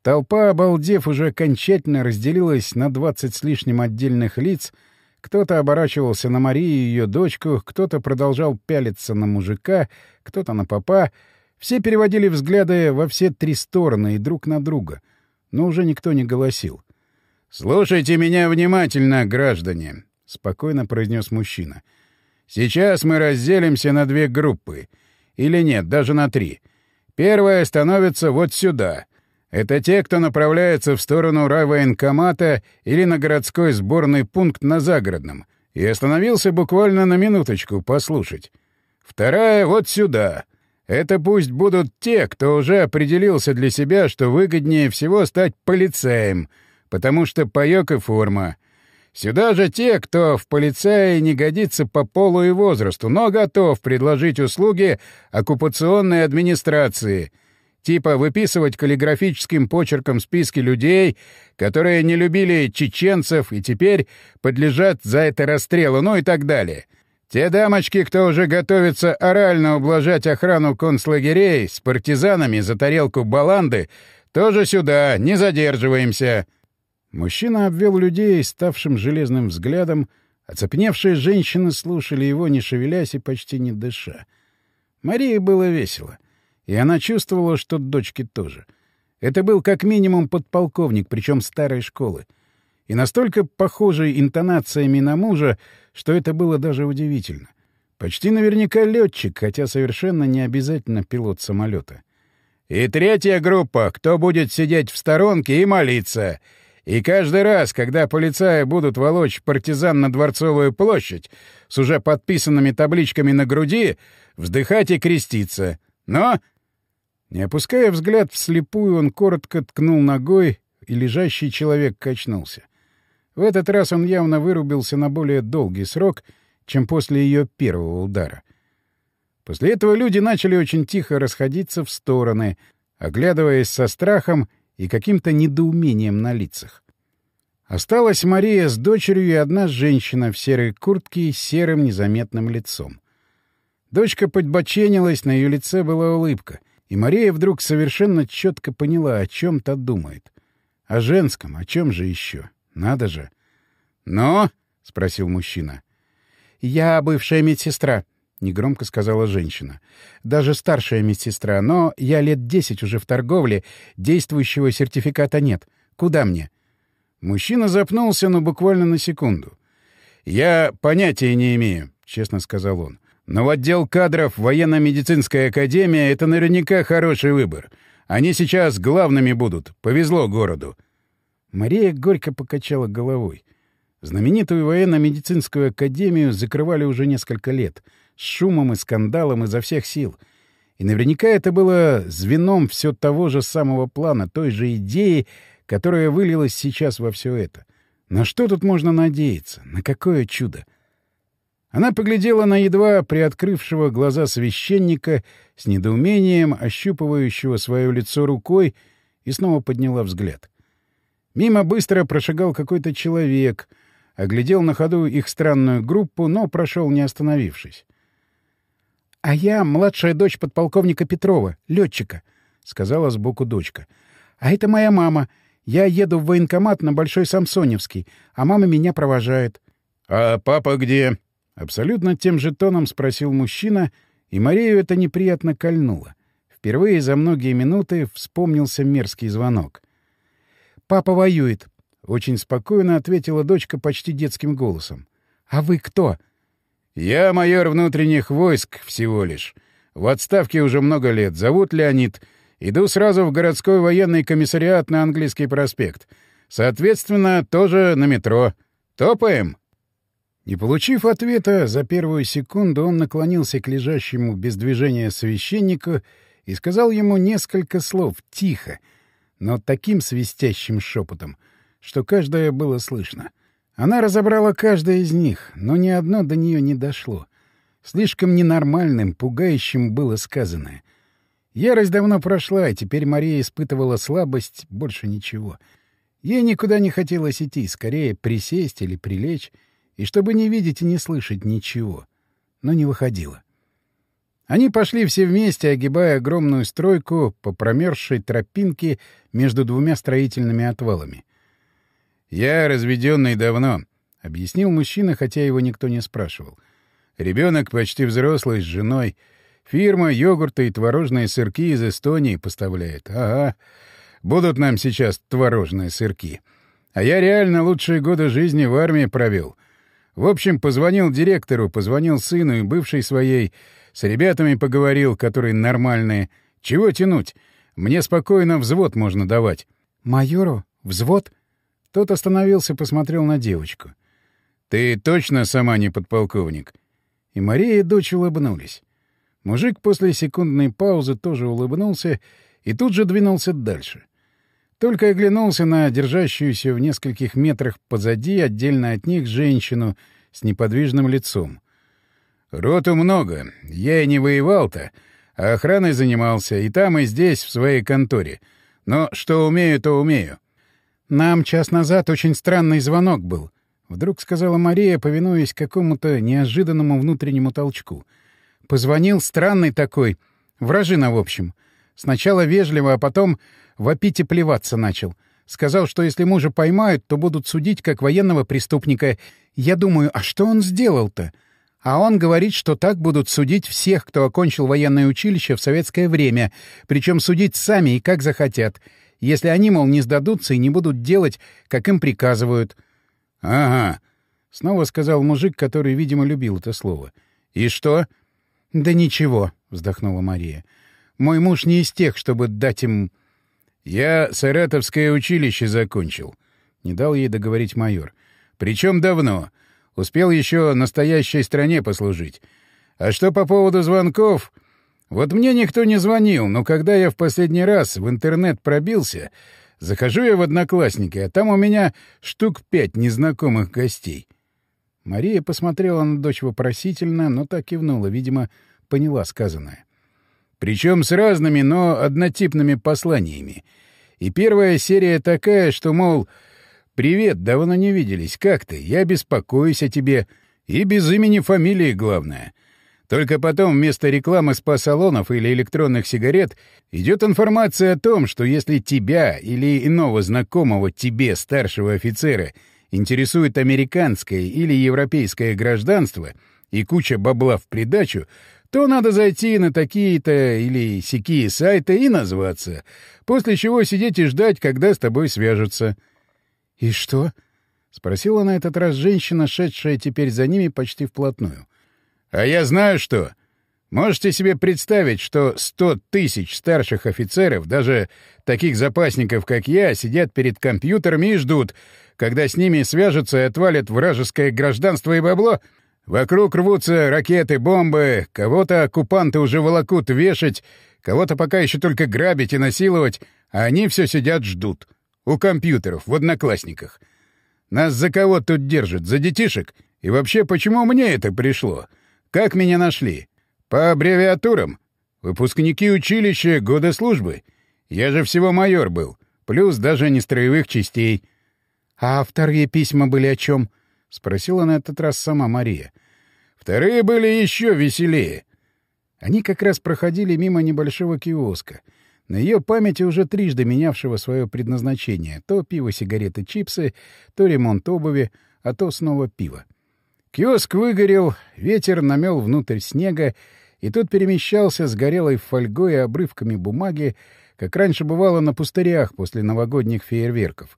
Толпа, обалдев, уже окончательно разделилась на двадцать с лишним отдельных лиц. Кто-то оборачивался на Марию и ее дочку, кто-то продолжал пялиться на мужика, кто-то на попа. Все переводили взгляды во все три стороны и друг на друга. Но уже никто не голосил. «Слушайте меня внимательно, граждане», — спокойно произнес мужчина. «Сейчас мы разделимся на две группы — или нет, даже на три. Первая становится вот сюда. Это те, кто направляется в сторону райвоенкомата или на городской сборный пункт на Загородном. И остановился буквально на минуточку послушать. Вторая вот сюда. Это пусть будут те, кто уже определился для себя, что выгоднее всего стать полицаем, потому что паёк и форма — Сюда же те, кто в полицее не годится по полу и возрасту, но готов предложить услуги оккупационной администрации. Типа выписывать каллиграфическим почерком списки людей, которые не любили чеченцев и теперь подлежат за это расстрелу, ну и так далее. Те дамочки, кто уже готовится орально ублажать охрану концлагерей с партизанами за тарелку баланды, тоже сюда, не задерживаемся. Мужчина обвел людей ставшим железным взглядом, оцепневшие женщины слушали его, не шевелясь и почти не дыша. Марии было весело. И она чувствовала, что дочке тоже. Это был как минимум подполковник, причем старой школы. И настолько похожий интонациями на мужа, что это было даже удивительно. Почти наверняка летчик, хотя совершенно не обязательно пилот самолета. «И третья группа, кто будет сидеть в сторонке и молиться. И каждый раз, когда полицаи будут волочь партизан на Дворцовую площадь с уже подписанными табличками на груди, вздыхать и креститься. Но не опуская взгляд вслепую, он коротко ткнул ногой, и лежащий человек качнулся. В этот раз он явно вырубился на более долгий срок, чем после ее первого удара. После этого люди начали очень тихо расходиться в стороны, оглядываясь со страхом и каким-то недоумением на лицах. Осталась Мария с дочерью и одна женщина в серой куртке с серым незаметным лицом. Дочка подбоченилась, на ее лице была улыбка. И Мария вдруг совершенно четко поняла, о чем то думает. О женском, о чем же еще? Надо же. «Но?» — спросил мужчина. «Я бывшая медсестра», — негромко сказала женщина. «Даже старшая медсестра, но я лет десять уже в торговле, действующего сертификата нет. Куда мне?» Мужчина запнулся, но буквально на секунду. «Я понятия не имею», — честно сказал он. Но в отдел кадров военно-медицинская академия — это наверняка хороший выбор. Они сейчас главными будут. Повезло городу. Мария горько покачала головой. Знаменитую военно-медицинскую академию закрывали уже несколько лет. С шумом и скандалом изо всех сил. И наверняка это было звеном все того же самого плана, той же идеи, которая вылилась сейчас во все это. На что тут можно надеяться? На какое чудо? — она поглядела на едва приоткрывшего глаза священника с недоумением, ощупывающего свое лицо рукой, и снова подняла взгляд. Мимо быстро прошагал какой-то человек, оглядел на ходу их странную группу, но прошел не остановившись. — А я младшая дочь подполковника Петрова, летчика, — сказала сбоку дочка. — А это моя мама. Я еду в военкомат на Большой Самсоневский, а мама меня провожает. — А папа где? Абсолютно тем же тоном спросил мужчина, и Марию это неприятно кольнуло. Впервые за многие минуты вспомнился мерзкий звонок. «Папа воюет», — очень спокойно ответила дочка почти детским голосом. «А вы кто?» «Я майор внутренних войск всего лишь. В отставке уже много лет. Зовут Леонид. Иду сразу в городской военный комиссариат на Английский проспект. Соответственно, тоже на метро. Топаем?» Не получив ответа, за первую секунду он наклонился к лежащему без движения священнику и сказал ему несколько слов, тихо, но таким свистящим шепотом, что каждое было слышно. Она разобрала каждое из них, но ни одно до нее не дошло. Слишком ненормальным, пугающим было сказанное. Ярость давно прошла, и теперь Мария испытывала слабость, больше ничего. Ей никуда не хотелось идти, скорее присесть или прилечь, и чтобы не видеть и не слышать ничего. Но не выходило. Они пошли все вместе, огибая огромную стройку по промерзшей тропинке между двумя строительными отвалами. «Я разведенный давно», — объяснил мужчина, хотя его никто не спрашивал. «Ребенок почти взрослый, с женой. Фирма йогурты и творожные сырки из Эстонии поставляет. Ага, будут нам сейчас творожные сырки. А я реально лучшие годы жизни в армии провел. В общем, позвонил директору, позвонил сыну и бывшей своей, с ребятами поговорил, которые нормальные. Чего тянуть? Мне спокойно взвод можно давать. «Майору? Взвод?» Тот остановился, посмотрел на девочку. «Ты точно сама не подполковник?» И Мария и дочь улыбнулись. Мужик после секундной паузы тоже улыбнулся и тут же двинулся дальше. Только оглянулся на держащуюся в нескольких метрах позади, отдельно от них, женщину с неподвижным лицом. «Роту много. Я и не воевал-то. А охраной занимался и там, и здесь, в своей конторе. Но что умею, то умею. «Нам час назад очень странный звонок был», — вдруг сказала Мария, повинуясь какому-то неожиданному внутреннему толчку. «Позвонил странный такой, вражина, в общем. Сначала вежливо, а потом вопить и плеваться начал. Сказал, что если мужа поймают, то будут судить как военного преступника. Я думаю, а что он сделал-то? А он говорит, что так будут судить всех, кто окончил военное училище в советское время, причем судить сами и как захотят, если они, мол, не сдадутся и не будут делать, как им приказывают. — Ага, — снова сказал мужик, который, видимо, любил это слово. — И что? — Да ничего, — вздохнула Мария. — Мой муж не из тех, чтобы дать им... — Я Саратовское училище закончил, — не дал ей договорить майор. — Причем давно. — Успел еще настоящей стране послужить. А что по поводу звонков... Вот мне никто не звонил, но когда я в последний раз в интернет пробился, захожу я в Одноклассники, а там у меня штук пять незнакомых гостей. Мария посмотрела на дочь вопросительно, но так кивнула, видимо, поняла сказанное. Причем с разными, но однотипными посланиями. И первая серия такая, что, мол, «Привет, давно не виделись. Как ты? Я беспокоюсь о тебе. И без имени фамилии главное». Только потом вместо рекламы спа-салонов или электронных сигарет идет информация о том, что если тебя или иного знакомого тебе старшего офицера интересует американское или европейское гражданство и куча бабла в придачу, то надо зайти на такие-то или сякие сайты и назваться, после чего сидеть и ждать, когда с тобой свяжутся. «И что?» — спросила на этот раз женщина, шедшая теперь за ними почти вплотную. «А я знаю что. Можете себе представить, что сто тысяч старших офицеров, даже таких запасников, как я, сидят перед компьютерами и ждут, когда с ними свяжутся и отвалят вражеское гражданство и бабло? Вокруг рвутся ракеты, бомбы, кого-то оккупанты уже волокут вешать, кого-то пока еще только грабить и насиловать, а они все сидят ждут». У компьютеров, в Одноклассниках. Нас за кого тут держат? За детишек? И вообще, почему мне это пришло? Как меня нашли? По аббревиатурам? Выпускники училища, года службы? Я же всего майор был. Плюс даже не строевых частей. — А вторые письма были о чем? — спросила на этот раз сама Мария. — Вторые были еще веселее. Они как раз проходили мимо небольшого киоска — на ее памяти уже трижды менявшего свое предназначение. То пиво, сигареты, чипсы, то ремонт обуви, а то снова пиво. Киоск выгорел, ветер намел внутрь снега, и тут перемещался с горелой фольгой и обрывками бумаги, как раньше бывало на пустырях после новогодних фейерверков.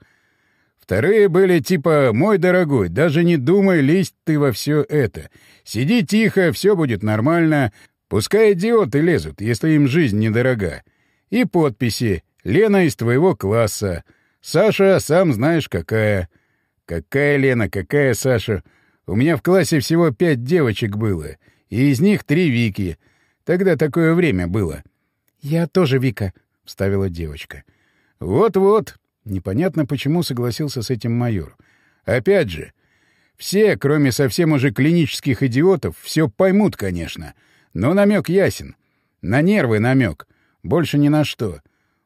Вторые были типа «Мой дорогой, даже не думай лезть ты во все это. Сиди тихо, все будет нормально. Пускай идиоты лезут, если им жизнь недорога. И подписи «Лена из твоего класса». «Саша, сам знаешь, какая». «Какая Лена, какая Саша?» У меня в классе всего пять девочек было, и из них три Вики. Тогда такое время было. — Я тоже Вика, — вставила девочка. Вот — Вот-вот. Непонятно, почему согласился с этим майор. Опять же, все, кроме совсем уже клинических идиотов, все поймут, конечно. Но намек ясен. На нервы намек. Больше ни на что.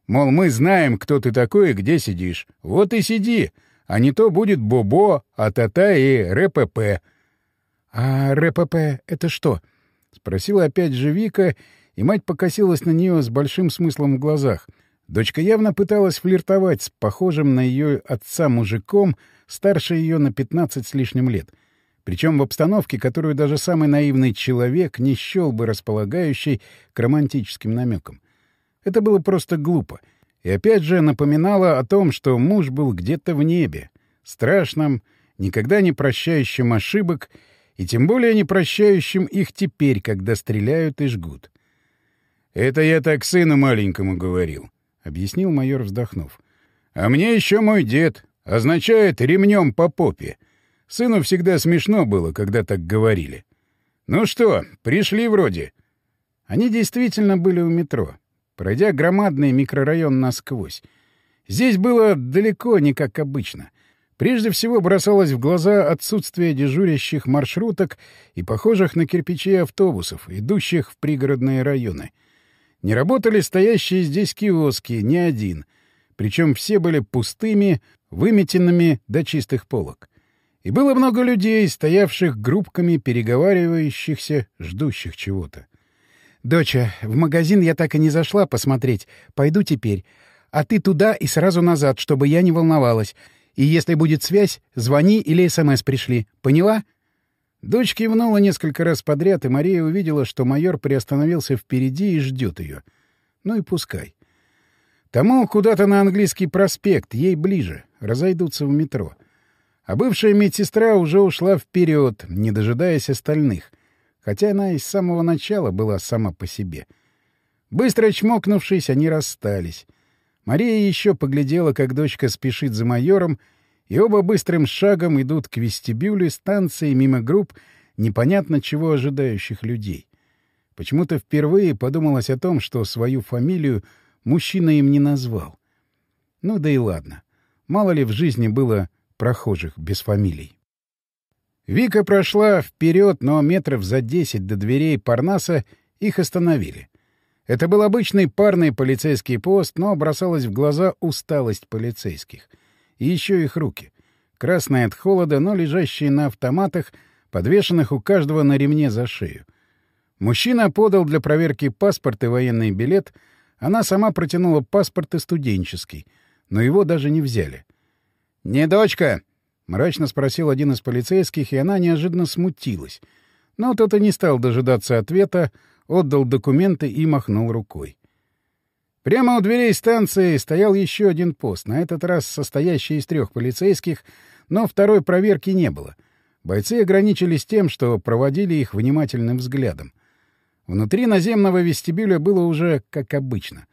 Мол, мы знаем, кто ты такой и где сидишь. Вот и сиди. А не то будет Бобо, Атата и РПП. — А РПП — это что? — спросила опять же Вика, и мать покосилась на нее с большим смыслом в глазах. Дочка явно пыталась флиртовать с похожим на ее отца мужиком, старше ее на пятнадцать с лишним лет. Причем в обстановке, которую даже самый наивный человек не счел бы располагающей к романтическим намекам. Это было просто глупо. И опять же напоминало о том, что муж был где-то в небе, страшном, никогда не прощающим ошибок и тем более не прощающим их теперь, когда стреляют и жгут. «Это я так сыну маленькому говорил», — объяснил майор, вздохнув. «А мне еще мой дед. Означает ремнем по попе. Сыну всегда смешно было, когда так говорили. Ну что, пришли вроде». Они действительно были у метро пройдя громадный микрорайон насквозь. Здесь было далеко не как обычно. Прежде всего бросалось в глаза отсутствие дежурящих маршруток и похожих на кирпичи автобусов, идущих в пригородные районы. Не работали стоящие здесь киоски, ни один. Причем все были пустыми, выметенными до чистых полок. И было много людей, стоявших группками, переговаривающихся, ждущих чего-то. «Доча, в магазин я так и не зашла посмотреть. Пойду теперь. А ты туда и сразу назад, чтобы я не волновалась. И если будет связь, звони или СМС пришли. Поняла?» Дочь кивнула несколько раз подряд, и Мария увидела, что майор приостановился впереди и ждет ее. Ну и пускай. Тому куда-то на английский проспект, ей ближе, разойдутся в метро. А бывшая медсестра уже ушла вперед, не дожидаясь остальных, хотя она и с самого начала была сама по себе. Быстро чмокнувшись, они расстались. Мария еще поглядела, как дочка спешит за майором, и оба быстрым шагом идут к вестибюлю станции мимо групп непонятно чего ожидающих людей. Почему-то впервые подумалось о том, что свою фамилию мужчина им не назвал. Ну да и ладно. Мало ли в жизни было прохожих без фамилий. Вика прошла вперед, но метров за десять до дверей Парнаса их остановили. Это был обычный парный полицейский пост, но бросалась в глаза усталость полицейских. И еще их руки. Красные от холода, но лежащие на автоматах, подвешенных у каждого на ремне за шею. Мужчина подал для проверки паспорт и военный билет, она сама протянула паспорт и студенческий, но его даже не взяли. «Не дочка?» — мрачно спросил один из полицейских, и она неожиданно смутилась. Но тот и не стал дожидаться ответа, отдал документы и махнул рукой. Прямо у дверей станции стоял еще один пост, на этот раз состоящий из трех полицейских, но второй проверки не было. Бойцы ограничились тем, что проводили их внимательным взглядом. Внутри наземного вестибюля было уже как обычно.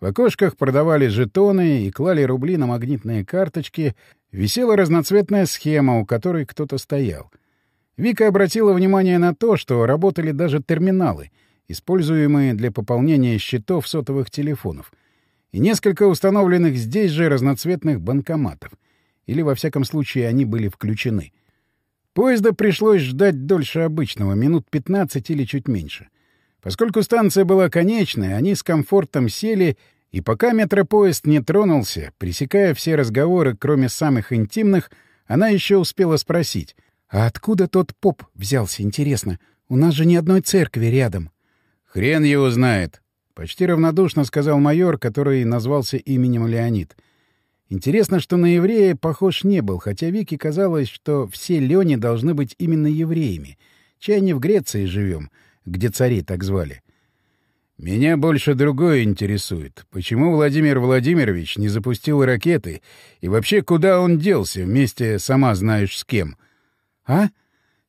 В окошках продавали жетоны и клали рубли на магнитные карточки, висела разноцветная схема, у которой кто-то стоял. Вика обратила внимание на то, что работали даже терминалы — используемые для пополнения счетов сотовых телефонов, и несколько установленных здесь же разноцветных банкоматов, или, во всяком случае, они были включены. Поезда пришлось ждать дольше обычного, минут 15 или чуть меньше. Поскольку станция была конечной, они с комфортом сели, и пока метропоезд не тронулся, пресекая все разговоры, кроме самых интимных, она еще успела спросить, «А откуда тот поп взялся, интересно? У нас же ни одной церкви рядом». «Хрен его знает», — почти равнодушно сказал майор, который назвался именем Леонид. Интересно, что на еврея похож не был, хотя Вике казалось, что все Лёни должны быть именно евреями. Чай не в Греции живем, где цари так звали. Меня больше другое интересует. Почему Владимир Владимирович не запустил ракеты? И вообще, куда он делся вместе, сама знаешь, с кем? А?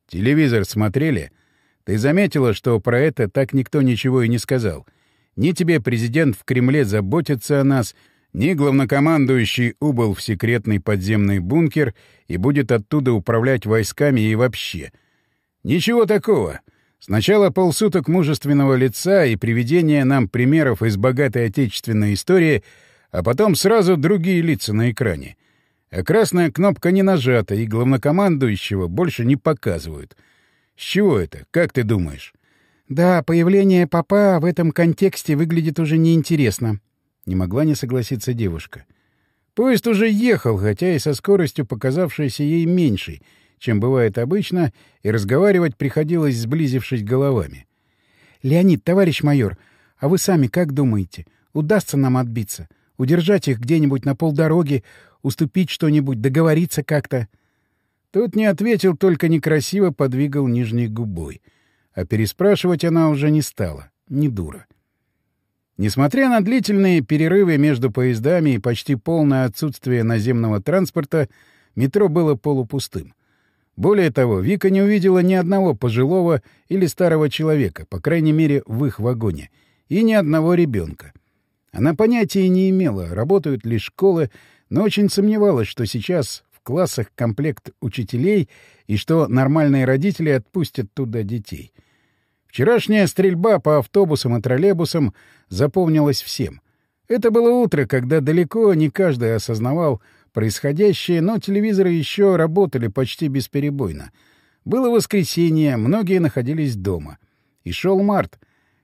Телевизор смотрели? — ты заметила, что про это так никто ничего и не сказал? Ни тебе президент в Кремле заботится о нас, ни главнокомандующий убыл в секретный подземный бункер и будет оттуда управлять войсками и вообще. Ничего такого. Сначала полсуток мужественного лица и приведение нам примеров из богатой отечественной истории, а потом сразу другие лица на экране. А красная кнопка не нажата, и главнокомандующего больше не показывают — с чего это? Как ты думаешь? Да, появление папа в этом контексте выглядит уже неинтересно. Не могла не согласиться девушка. Поезд уже ехал, хотя и со скоростью, показавшейся ей меньшей, чем бывает обычно, и разговаривать приходилось, сблизившись головами. «Леонид, товарищ майор, а вы сами как думаете, удастся нам отбиться? Удержать их где-нибудь на полдороги, уступить что-нибудь, договориться как-то?» Тот не ответил, только некрасиво подвигал нижней губой. А переспрашивать она уже не стала. Не дура. Несмотря на длительные перерывы между поездами и почти полное отсутствие наземного транспорта, метро было полупустым. Более того, Вика не увидела ни одного пожилого или старого человека, по крайней мере, в их вагоне, и ни одного ребенка. Она понятия не имела, работают ли школы, но очень сомневалась, что сейчас классах комплект учителей и что нормальные родители отпустят туда детей. Вчерашняя стрельба по автобусам и троллейбусам запомнилась всем. Это было утро, когда далеко не каждый осознавал происходящее, но телевизоры еще работали почти бесперебойно. Было воскресенье, многие находились дома. И шел март.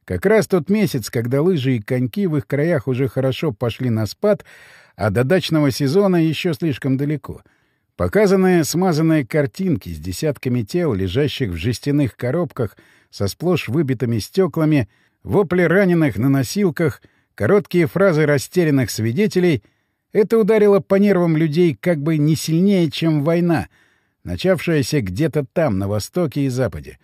Как раз тот месяц, когда лыжи и коньки в их краях уже хорошо пошли на спад, а до дачного сезона еще слишком далеко. Показанные смазанные картинки с десятками тел, лежащих в жестяных коробках со сплошь выбитыми стеклами, вопли раненых на носилках, короткие фразы растерянных свидетелей — это ударило по нервам людей как бы не сильнее, чем война, начавшаяся где-то там, на востоке и западе.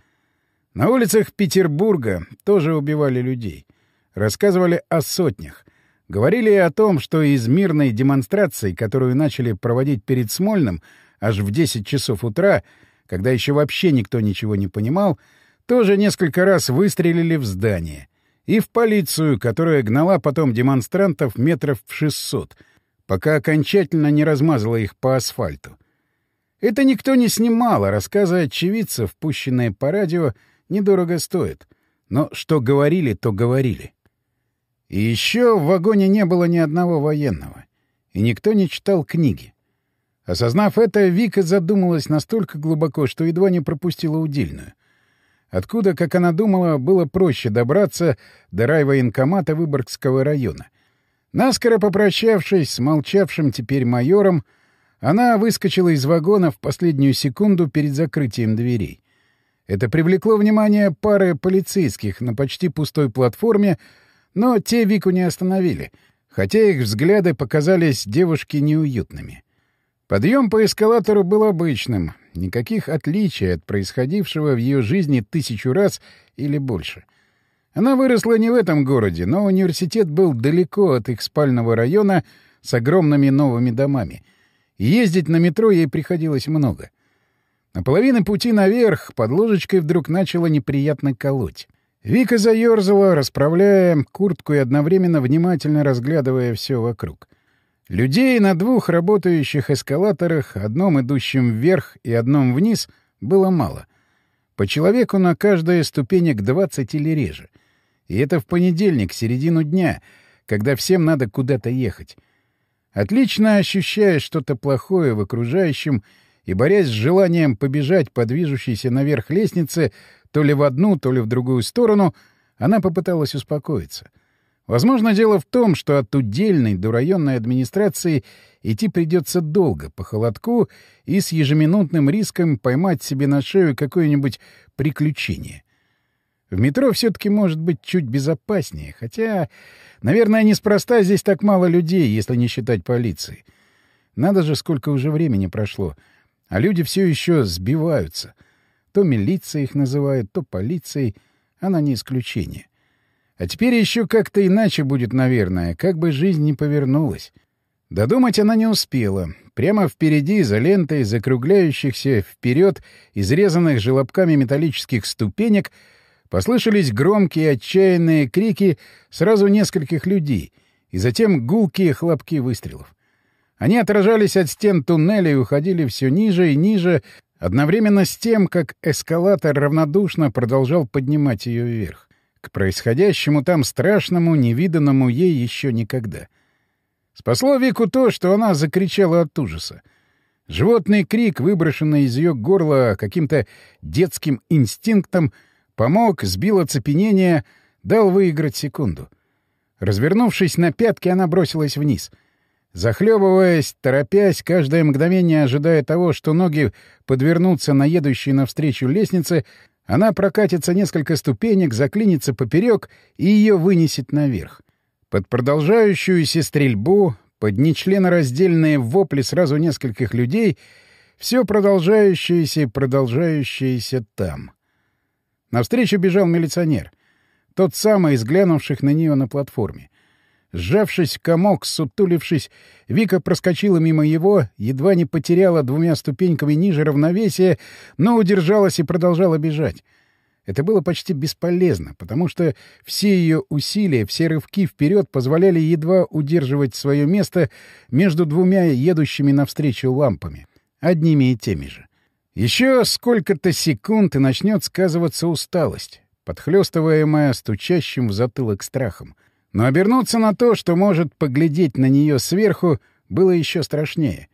На улицах Петербурга тоже убивали людей. Рассказывали о сотнях. Говорили о том, что из мирной демонстрации, которую начали проводить перед Смольным аж в 10 часов утра, когда еще вообще никто ничего не понимал, тоже несколько раз выстрелили в здание. И в полицию, которая гнала потом демонстрантов метров в 600, пока окончательно не размазала их по асфальту. Это никто не снимал, а рассказы очевидцев, пущенные по радио, недорого стоит. Но что говорили, то говорили. И еще в вагоне не было ни одного военного. И никто не читал книги. Осознав это, Вика задумалась настолько глубоко, что едва не пропустила удельную. Откуда, как она думала, было проще добраться до райвоенкомата Выборгского района. Наскоро попрощавшись с молчавшим теперь майором, она выскочила из вагона в последнюю секунду перед закрытием дверей. Это привлекло внимание пары полицейских на почти пустой платформе, но те Вику не остановили, хотя их взгляды показались девушке неуютными. Подъем по эскалатору был обычным, никаких отличий от происходившего в ее жизни тысячу раз или больше. Она выросла не в этом городе, но университет был далеко от их спального района с огромными новыми домами. Ездить на метро ей приходилось много. На половине пути наверх под ложечкой вдруг начало неприятно колоть. Вика заерзала, расправляя куртку и одновременно внимательно разглядывая все вокруг. Людей на двух работающих эскалаторах, одном идущем вверх и одном вниз, было мало. По человеку на каждой ступенек двадцать или реже. И это в понедельник, середину дня, когда всем надо куда-то ехать. Отлично ощущая что-то плохое в окружающем и, борясь с желанием побежать по движущейся наверх лестнице то ли в одну, то ли в другую сторону, она попыталась успокоиться. Возможно, дело в том, что от удельной до районной администрации идти придется долго, по холодку и с ежеминутным риском поймать себе на шею какое-нибудь приключение. В метро все-таки может быть чуть безопаснее, хотя, наверное, неспроста здесь так мало людей, если не считать полиции. Надо же, сколько уже времени прошло — а люди все еще сбиваются. То милиция их называет, то полицией. Она не исключение. А теперь еще как-то иначе будет, наверное, как бы жизнь не повернулась. Додумать она не успела. Прямо впереди, за лентой закругляющихся вперед, изрезанных желобками металлических ступенек, послышались громкие отчаянные крики сразу нескольких людей и затем гулкие хлопки выстрелов. Они отражались от стен туннеля и уходили все ниже и ниже, одновременно с тем, как эскалатор равнодушно продолжал поднимать ее вверх, к происходящему там страшному, невиданному ей еще никогда. Спасло Вику то, что она закричала от ужаса. Животный крик, выброшенный из ее горла каким-то детским инстинктом, помог, сбил оцепенение, дал выиграть секунду. Развернувшись на пятки, она бросилась вниз — Захлебываясь, торопясь, каждое мгновение ожидая того, что ноги подвернутся на едущей навстречу лестнице, она прокатится несколько ступенек, заклинится поперек и ее вынесет наверх. Под продолжающуюся стрельбу, под нечленораздельные вопли сразу нескольких людей, все продолжающееся и продолжающееся там. Навстречу бежал милиционер. Тот самый из глянувших на нее на платформе. Сжавшись комок, сутулившись, Вика проскочила мимо его, едва не потеряла двумя ступеньками ниже равновесия, но удержалась и продолжала бежать. Это было почти бесполезно, потому что все ее усилия, все рывки вперед позволяли едва удерживать свое место между двумя едущими навстречу лампами, одними и теми же. Еще сколько-то секунд и начнет сказываться усталость, подхлестываемая стучащим в затылок страхом. Но обернуться на то, что может поглядеть на нее сверху, было еще страшнее.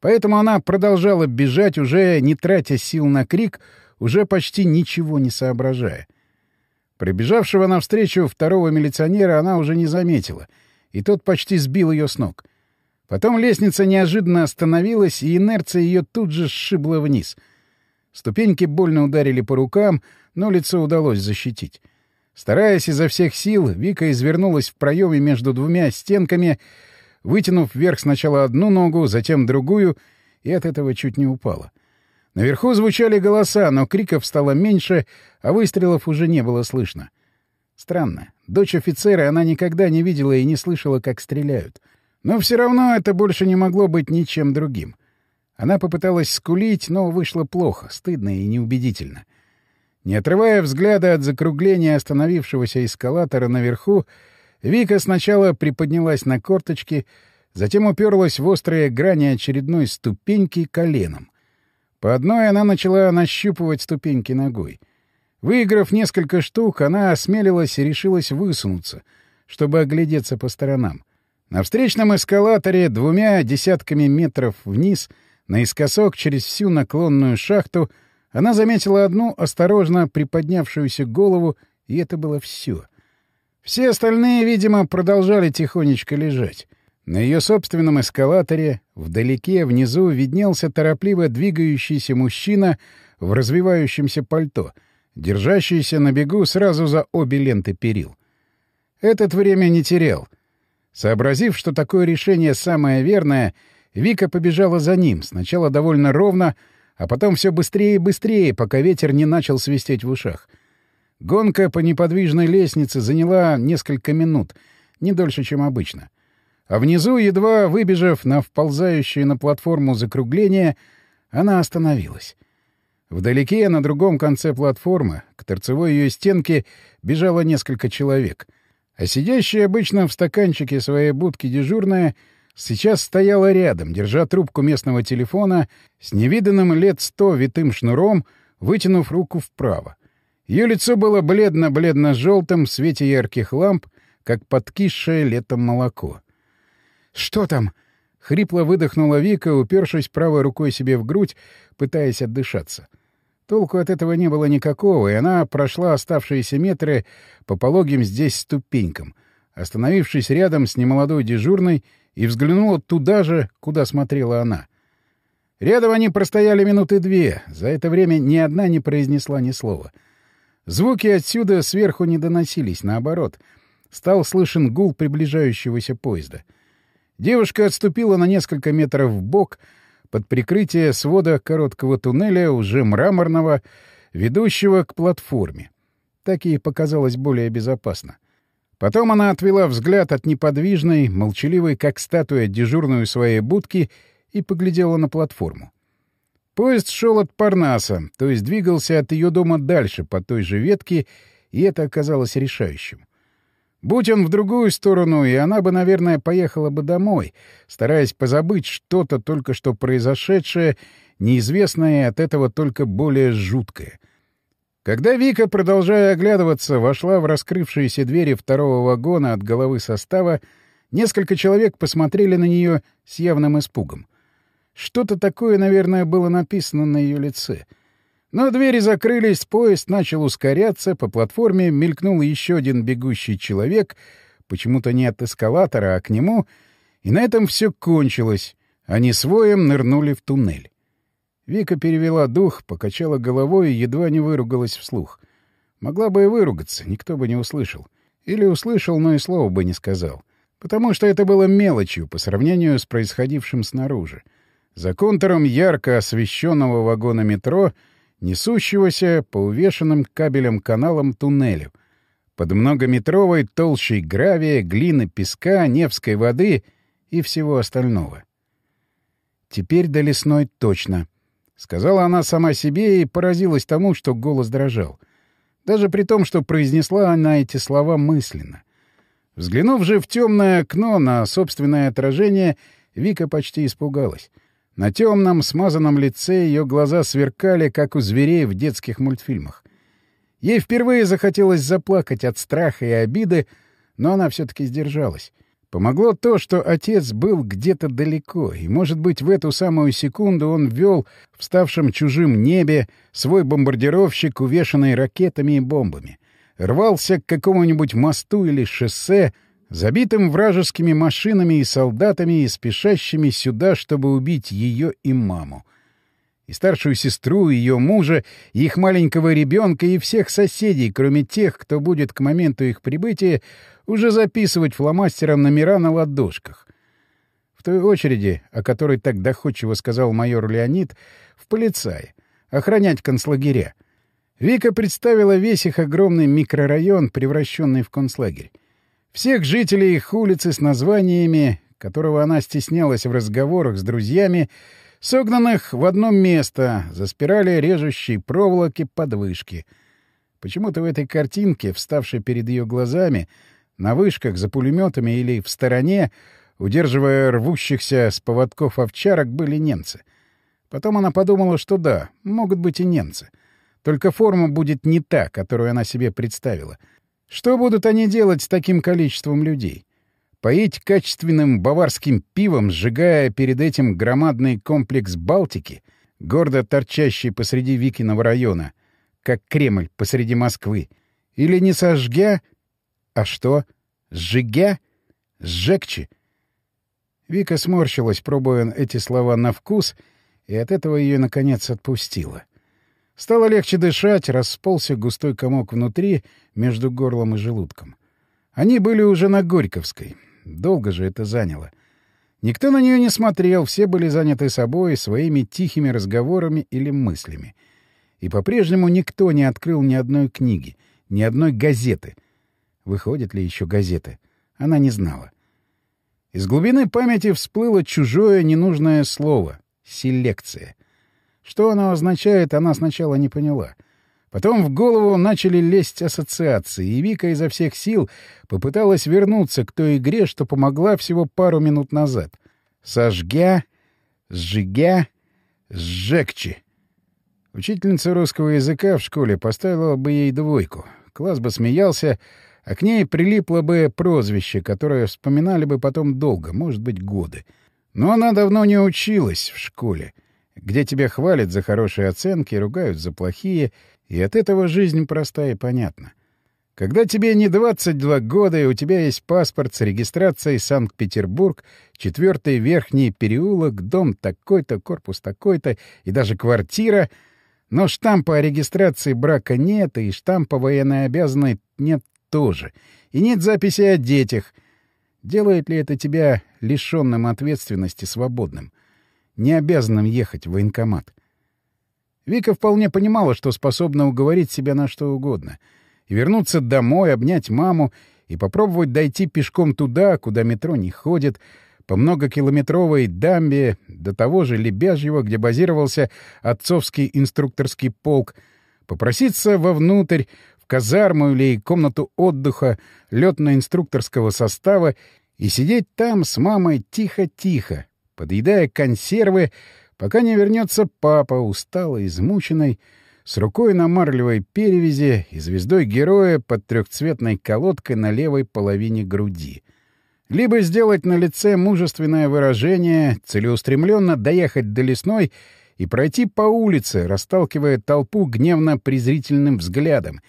Поэтому она продолжала бежать, уже не тратя сил на крик, уже почти ничего не соображая. Прибежавшего навстречу второго милиционера она уже не заметила, и тот почти сбил ее с ног. Потом лестница неожиданно остановилась, и инерция ее тут же сшибла вниз. Ступеньки больно ударили по рукам, но лицо удалось защитить. Стараясь изо всех сил, Вика извернулась в проеме между двумя стенками, вытянув вверх сначала одну ногу, затем другую, и от этого чуть не упала. Наверху звучали голоса, но криков стало меньше, а выстрелов уже не было слышно. Странно. Дочь офицера она никогда не видела и не слышала, как стреляют. Но все равно это больше не могло быть ничем другим. Она попыталась скулить, но вышло плохо, стыдно и неубедительно. Не отрывая взгляда от закругления остановившегося эскалатора наверху, Вика сначала приподнялась на корточки, затем уперлась в острые грани очередной ступеньки коленом. По одной она начала нащупывать ступеньки ногой. Выиграв несколько штук, она осмелилась и решилась высунуться, чтобы оглядеться по сторонам. На встречном эскалаторе двумя десятками метров вниз, наискосок через всю наклонную шахту — она заметила одну осторожно приподнявшуюся голову, и это было все. Все остальные, видимо, продолжали тихонечко лежать. На ее собственном эскалаторе, вдалеке, внизу, виднелся торопливо двигающийся мужчина в развивающемся пальто, держащийся на бегу сразу за обе ленты перил. Этот время не терял. Сообразив, что такое решение самое верное, Вика побежала за ним, сначала довольно ровно, а потом все быстрее и быстрее, пока ветер не начал свистеть в ушах. Гонка по неподвижной лестнице заняла несколько минут, не дольше, чем обычно. А внизу, едва выбежав на вползающее на платформу закругление, она остановилась. Вдалеке, на другом конце платформы, к торцевой ее стенке, бежало несколько человек. А сидящая обычно в стаканчике своей будки дежурная — Сейчас стояла рядом, держа трубку местного телефона с невиданным лет сто витым шнуром, вытянув руку вправо. Ее лицо было бледно-бледно-желтым в свете ярких ламп, как подкисшее летом молоко. «Что там?» — хрипло выдохнула Вика, упершись правой рукой себе в грудь, пытаясь отдышаться. Толку от этого не было никакого, и она прошла оставшиеся метры по пологим здесь ступенькам, остановившись рядом с немолодой дежурной и взглянула туда же, куда смотрела она. Рядом они простояли минуты две. За это время ни одна не произнесла ни слова. Звуки отсюда сверху не доносились, наоборот. Стал слышен гул приближающегося поезда. Девушка отступила на несколько метров в бок под прикрытие свода короткого туннеля, уже мраморного, ведущего к платформе. Так ей показалось более безопасно. Потом она отвела взгляд от неподвижной, молчаливой, как статуя, дежурную своей будки и поглядела на платформу. Поезд шел от Парнаса, то есть двигался от ее дома дальше, по той же ветке, и это оказалось решающим. Будь он в другую сторону, и она бы, наверное, поехала бы домой, стараясь позабыть что-то только что произошедшее, неизвестное и от этого только более жуткое — когда Вика, продолжая оглядываться, вошла в раскрывшиеся двери второго вагона от головы состава, несколько человек посмотрели на нее с явным испугом. Что-то такое, наверное, было написано на ее лице. Но двери закрылись, поезд начал ускоряться, по платформе мелькнул еще один бегущий человек, почему-то не от эскалатора, а к нему, и на этом все кончилось. Они своем нырнули в туннель. Вика перевела дух, покачала головой и едва не выругалась вслух. Могла бы и выругаться, никто бы не услышал. Или услышал, но и слова бы не сказал. Потому что это было мелочью по сравнению с происходившим снаружи. За контуром ярко освещенного вагона метро, несущегося по увешанным кабелем каналам туннелю. Под многометровой толщей гравия, глины, песка, невской воды и всего остального. Теперь до лесной точно —— сказала она сама себе и поразилась тому, что голос дрожал. Даже при том, что произнесла она эти слова мысленно. Взглянув же в темное окно на собственное отражение, Вика почти испугалась. На темном, смазанном лице ее глаза сверкали, как у зверей в детских мультфильмах. Ей впервые захотелось заплакать от страха и обиды, но она все-таки сдержалась. Помогло то, что отец был где-то далеко, и, может быть, в эту самую секунду он вел в ставшем чужим небе свой бомбардировщик, увешанный ракетами и бомбами. рвался к какому-нибудь мосту или шоссе, забитым вражескими машинами и солдатами, и спешащими сюда, чтобы убить ее и маму. И старшую сестру, ее мужа, и их маленького ребенка, и всех соседей, кроме тех, кто будет к моменту их прибытия уже записывать фломастером номера на ладошках. В той очереди, о которой так доходчиво сказал майор Леонид, в полицае, охранять концлагеря. Вика представила весь их огромный микрорайон, превращенный в концлагерь. Всех жителей их улицы с названиями, которого она стеснялась в разговорах с друзьями, согнанных в одно место, за спирали режущей проволоки подвышки. Почему-то в этой картинке, вставшей перед ее глазами, на вышках, за пулеметами или в стороне, удерживая рвущихся с поводков овчарок, были немцы. Потом она подумала, что да, могут быть и немцы. Только форма будет не та, которую она себе представила — что будут они делать с таким количеством людей? Поить качественным баварским пивом, сжигая перед этим громадный комплекс Балтики, гордо торчащий посреди Викиного района, как Кремль посреди Москвы? Или не сожгя? А что? Сжигя? Сжегче? Вика сморщилась, пробуя эти слова на вкус, и от этого ее, наконец, отпустило. — Стало легче дышать, расползся густой комок внутри, между горлом и желудком. Они были уже на Горьковской. Долго же это заняло. Никто на нее не смотрел, все были заняты собой, своими тихими разговорами или мыслями. И по-прежнему никто не открыл ни одной книги, ни одной газеты. Выходят ли еще газеты? Она не знала. Из глубины памяти всплыло чужое ненужное слово — селекция — что оно означает, она сначала не поняла. Потом в голову начали лезть ассоциации, и Вика изо всех сил попыталась вернуться к той игре, что помогла всего пару минут назад. «Сожгя», «сжигя», «сжегче». Учительница русского языка в школе поставила бы ей двойку. Класс бы смеялся, а к ней прилипло бы прозвище, которое вспоминали бы потом долго, может быть, годы. Но она давно не училась в школе — где тебя хвалят за хорошие оценки, ругают за плохие, и от этого жизнь простая и понятна. Когда тебе не 22 года, и у тебя есть паспорт с регистрацией Санкт-Петербург, четвертый верхний переулок, дом такой-то, корпус такой-то и даже квартира, но штампа о регистрации брака нет, и штампа военнообязанной нет тоже, и нет записи о детях. Делает ли это тебя лишенным ответственности свободным? Не обязанным ехать в военкомат. Вика вполне понимала, что способна уговорить себя на что угодно. И вернуться домой, обнять маму и попробовать дойти пешком туда, куда метро не ходит, по многокилометровой дамбе до того же Лебяжьего, где базировался отцовский инструкторский полк, попроситься вовнутрь, в казарму или комнату отдыха летно-инструкторского состава и сидеть там с мамой тихо-тихо, подъедая консервы, пока не вернется папа, усталый, измученный, с рукой на марлевой перевязи и звездой героя под трехцветной колодкой на левой половине груди. Либо сделать на лице мужественное выражение, целеустремленно доехать до лесной и пройти по улице, расталкивая толпу гневно-презрительным взглядом,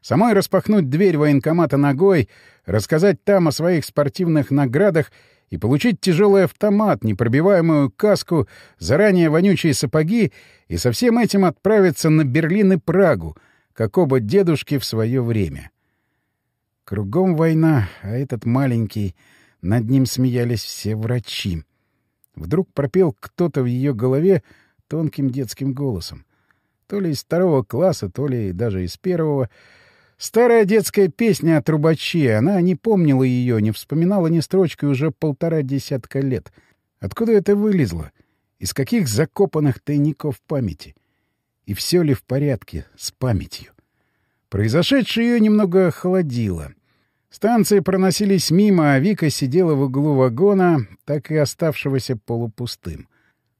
самой распахнуть дверь военкомата ногой, рассказать там о своих спортивных наградах — и получить тяжелый автомат, непробиваемую каску, заранее вонючие сапоги и со всем этим отправиться на Берлин и Прагу, как оба дедушки в свое время. Кругом война, а этот маленький... Над ним смеялись все врачи. Вдруг пропел кто-то в ее голове тонким детским голосом. То ли из второго класса, то ли даже из первого — Старая детская песня о трубаче, она не помнила ее, не вспоминала ни строчкой уже полтора десятка лет. Откуда это вылезло? Из каких закопанных тайников памяти? И все ли в порядке с памятью? Произошедшее ее немного охладило. Станции проносились мимо, а Вика сидела в углу вагона, так и оставшегося полупустым.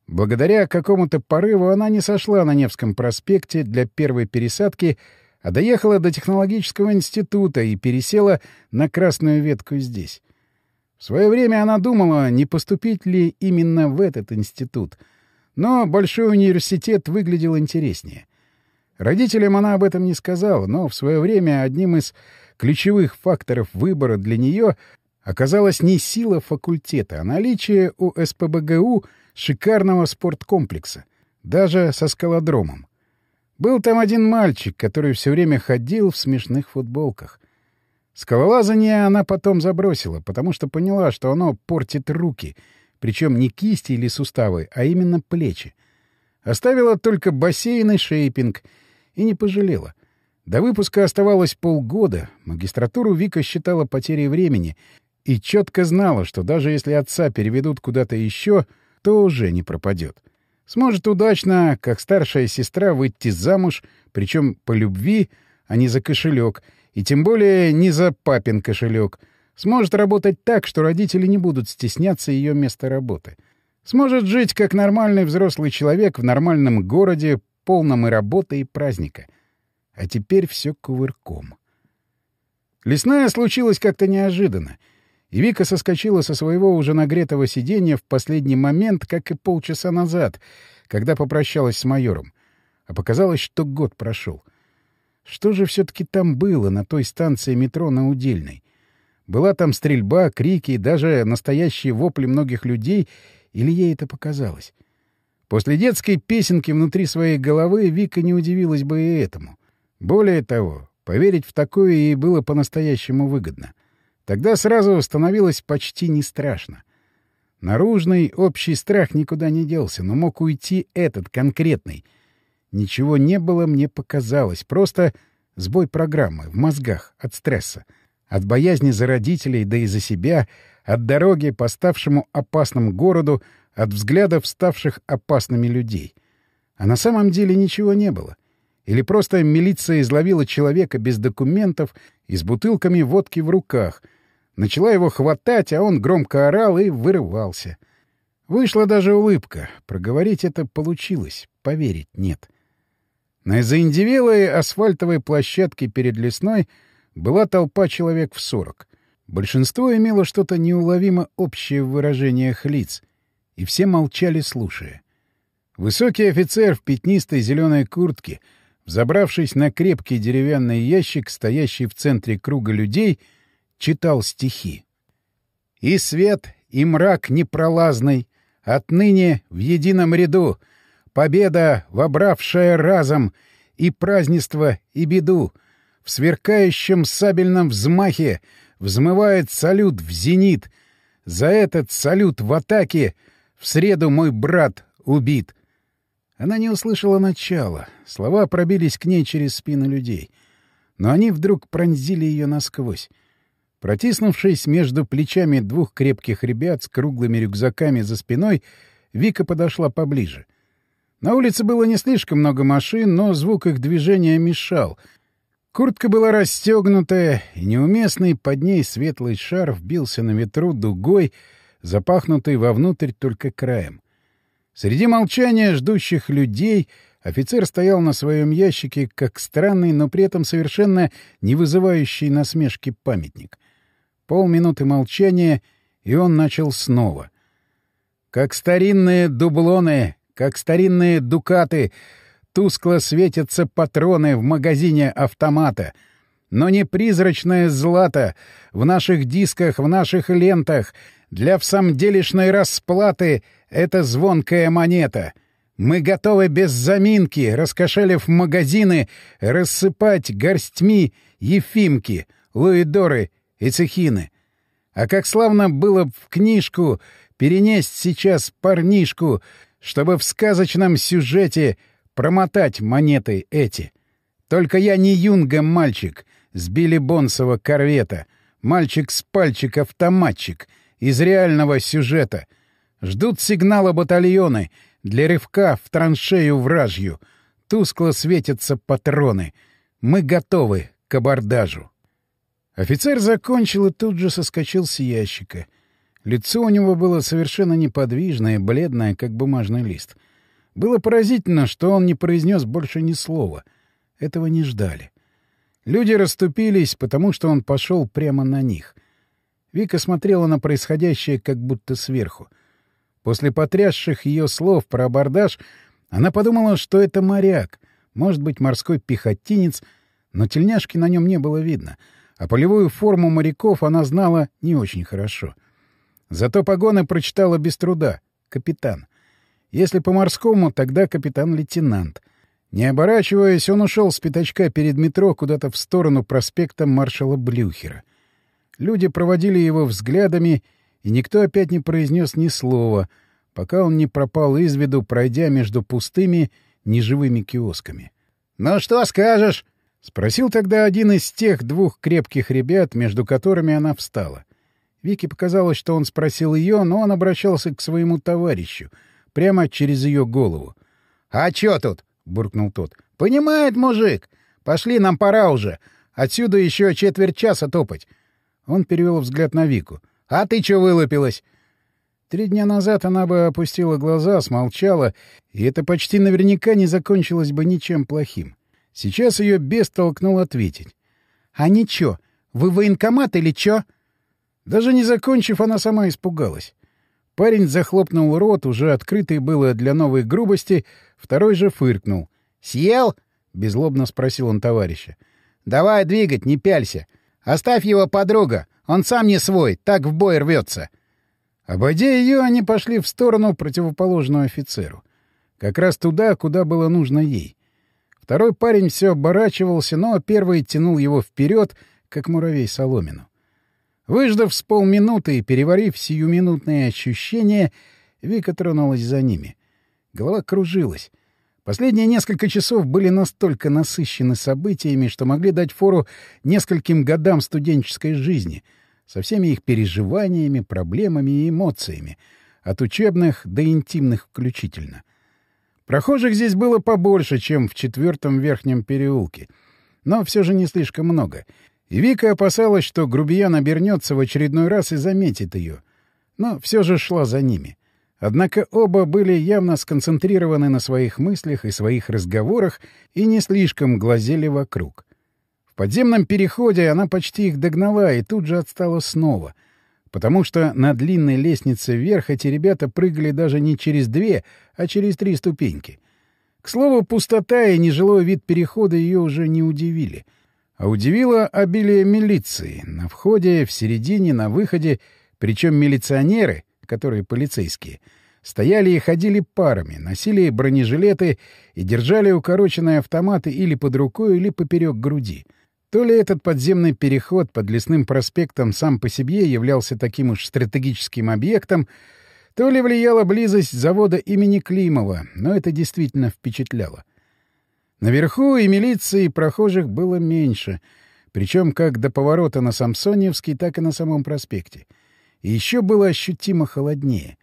Благодаря какому-то порыву она не сошла на Невском проспекте для первой пересадки — а доехала до технологического института и пересела на красную ветку здесь. В свое время она думала, не поступить ли именно в этот институт, но большой университет выглядел интереснее. Родителям она об этом не сказала, но в свое время одним из ключевых факторов выбора для нее оказалась не сила факультета, а наличие у СПБГУ шикарного спорткомплекса, даже со скалодромом. Был там один мальчик, который все время ходил в смешных футболках. Скалолазание она потом забросила, потому что поняла, что оно портит руки, причем не кисти или суставы, а именно плечи. Оставила только бассейн и шейпинг — и не пожалела. До выпуска оставалось полгода, магистратуру Вика считала потерей времени и четко знала, что даже если отца переведут куда-то еще, то уже не пропадет. Сможет удачно, как старшая сестра, выйти замуж, причем по любви, а не за кошелек, и тем более не за папин кошелек. Сможет работать так, что родители не будут стесняться ее места работы. Сможет жить как нормальный взрослый человек в нормальном городе, полном и работы, и праздника. А теперь все кувырком. Лесная случилась как-то неожиданно, и Вика соскочила со своего уже нагретого сиденья в последний момент, как и полчаса назад, когда попрощалась с майором. А показалось, что год прошел. Что же все-таки там было на той станции метро на Удельной? Была там стрельба, крики и даже настоящие вопли многих людей, или ей это показалось? После детской песенки внутри своей головы Вика не удивилась бы и этому. Более того, поверить в такое ей было по-настоящему выгодно. Тогда сразу становилось почти не страшно. Наружный общий страх никуда не делся, но мог уйти этот, конкретный. Ничего не было, мне показалось. Просто сбой программы в мозгах от стресса. От боязни за родителей, да и за себя, от дороги по ставшему опасному городу, от взглядов ставших опасными людей. А на самом деле ничего не было. Или просто милиция изловила человека без документов и с бутылками водки в руках, начала его хватать, а он громко орал и вырывался. Вышла даже улыбка. Проговорить это получилось, поверить нет. На заиндевелой асфальтовой площадке перед лесной была толпа человек в сорок. Большинство имело что-то неуловимо общее в выражениях лиц — и все молчали, слушая. Высокий офицер в пятнистой зеленой куртке, взобравшись на крепкий деревянный ящик, стоящий в центре круга людей, читал стихи. «И свет, и мрак непролазный, отныне в едином ряду, победа, вобравшая разом, и празднество, и беду, в сверкающем сабельном взмахе взмывает салют в зенит, за этот салют в атаке — в среду мой брат убит. Она не услышала начала. Слова пробились к ней через спины людей. Но они вдруг пронзили ее насквозь. Протиснувшись между плечами двух крепких ребят с круглыми рюкзаками за спиной, Вика подошла поближе. На улице было не слишком много машин, но звук их движения мешал. Куртка была расстегнутая, и неуместный под ней светлый шар вбился на ветру дугой, запахнутый вовнутрь только краем. Среди молчания ждущих людей офицер стоял на своем ящике, как странный, но при этом совершенно не вызывающий насмешки памятник. Полминуты молчания, и он начал снова. «Как старинные дублоны, как старинные дукаты, тускло светятся патроны в магазине автомата» но не призрачное злато в наших дисках, в наших лентах, для всамделишной расплаты это звонкая монета. Мы готовы без заминки, раскошелив магазины, рассыпать горстьми Ефимки, Луидоры и Цехины. А как славно было б в книжку перенесть сейчас парнишку, чтобы в сказочном сюжете промотать монеты эти. Только я не юнга-мальчик с Билли Бонсова корвета, мальчик с пальчик-автоматчик — из реального сюжета. Ждут сигнала батальоны для рывка в траншею вражью. Тускло светятся патроны. Мы готовы к абордажу. Офицер закончил и тут же соскочил с ящика. Лицо у него было совершенно неподвижное, бледное, как бумажный лист. Было поразительно, что он не произнес больше ни слова. Этого не ждали. Люди расступились, потому что он пошел прямо на них — Вика смотрела на происходящее как будто сверху. После потрясших ее слов про абордаж она подумала, что это моряк. Может быть, морской пехотинец, но тельняшки на нем не было видно, а полевую форму моряков она знала не очень хорошо. Зато погоны прочитала без труда — капитан. Если по-морскому, тогда капитан-лейтенант. Не оборачиваясь, он ушел с пятачка перед метро куда-то в сторону проспекта маршала Блюхера. Люди проводили его взглядами, и никто опять не произнес ни слова, пока он не пропал из виду, пройдя между пустыми, неживыми киосками. «Ну что скажешь?» — спросил тогда один из тех двух крепких ребят, между которыми она встала. Вике показалось, что он спросил ее, но он обращался к своему товарищу, прямо через ее голову. «А чё тут?» — буркнул тот. «Понимает мужик. Пошли, нам пора уже. Отсюда еще четверть часа топать». Он перевел взгляд на Вику. «А ты чё вылупилась?» Три дня назад она бы опустила глаза, смолчала, и это почти наверняка не закончилось бы ничем плохим. Сейчас ее бес толкнул ответить. «А ничего, вы военкомат или чё?» Даже не закончив, она сама испугалась. Парень захлопнул рот, уже открытый было для новой грубости, второй же фыркнул. «Съел?» — беззлобно спросил он товарища. «Давай двигать, не пялься. Оставь его, подруга. Он сам не свой, так в бой рвется». Обойдя ее, они пошли в сторону, противоположную офицеру. Как раз туда, куда было нужно ей. Второй парень все оборачивался, но первый тянул его вперед, как муравей соломину. Выждав с полминуты и переварив сиюминутные ощущения, Вика тронулась за ними. Голова кружилась. Последние несколько часов были настолько насыщены событиями, что могли дать фору нескольким годам студенческой жизни, со всеми их переживаниями, проблемами и эмоциями, от учебных до интимных включительно. Прохожих здесь было побольше, чем в четвертом верхнем переулке, но все же не слишком много — и Вика опасалась, что грубиян обернется в очередной раз и заметит ее. Но все же шла за ними. Однако оба были явно сконцентрированы на своих мыслях и своих разговорах и не слишком глазели вокруг. В подземном переходе она почти их догнала и тут же отстала снова, потому что на длинной лестнице вверх эти ребята прыгали даже не через две, а через три ступеньки. К слову, пустота и нежилой вид перехода ее уже не удивили — а удивило обилие милиции. На входе, в середине, на выходе, причем милиционеры, которые полицейские, стояли и ходили парами, носили бронежилеты и держали укороченные автоматы или под рукой, или поперек груди. То ли этот подземный переход под лесным проспектом сам по себе являлся таким уж стратегическим объектом, то ли влияла близость завода имени Климова, но это действительно впечатляло. Наверху и милиции, и прохожих было меньше, причем как до поворота на Самсоневский, так и на самом проспекте. И еще было ощутимо холоднее.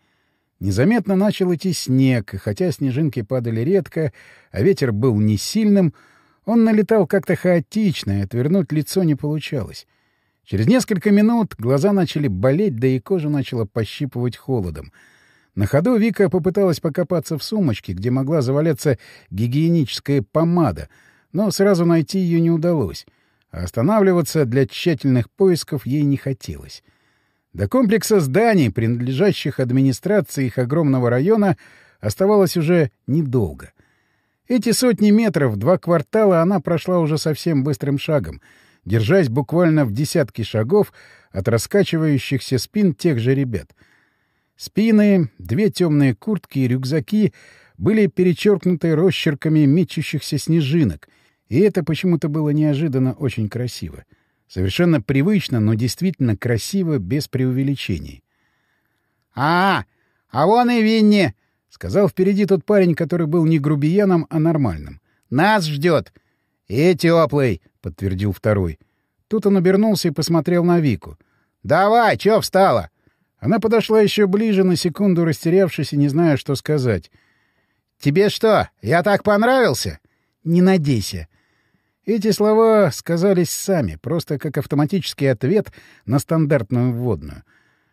Незаметно начал идти снег, и хотя снежинки падали редко, а ветер был не сильным, он налетал как-то хаотично, и отвернуть лицо не получалось. Через несколько минут глаза начали болеть, да и кожу начала пощипывать холодом — на ходу Вика попыталась покопаться в сумочке, где могла заваляться гигиеническая помада, но сразу найти ее не удалось, а останавливаться для тщательных поисков ей не хотелось. До комплекса зданий, принадлежащих администрации их огромного района, оставалось уже недолго. Эти сотни метров, два квартала она прошла уже совсем быстрым шагом, держась буквально в десятки шагов от раскачивающихся спин тех же ребят — Спины, две темные куртки и рюкзаки были перечеркнуты росчерками мечущихся снежинок, и это почему-то было неожиданно очень красиво. Совершенно привычно, но действительно красиво, без преувеличений. «А, а вон и Винни!» — сказал впереди тот парень, который был не грубияном, а нормальным. «Нас ждет!» «И теплый!» — подтвердил второй. Тут он обернулся и посмотрел на Вику. «Давай, чё встала? Она подошла еще ближе, на секунду растерявшись и не зная, что сказать. «Тебе что, я так понравился?» «Не надейся». Эти слова сказались сами, просто как автоматический ответ на стандартную вводную.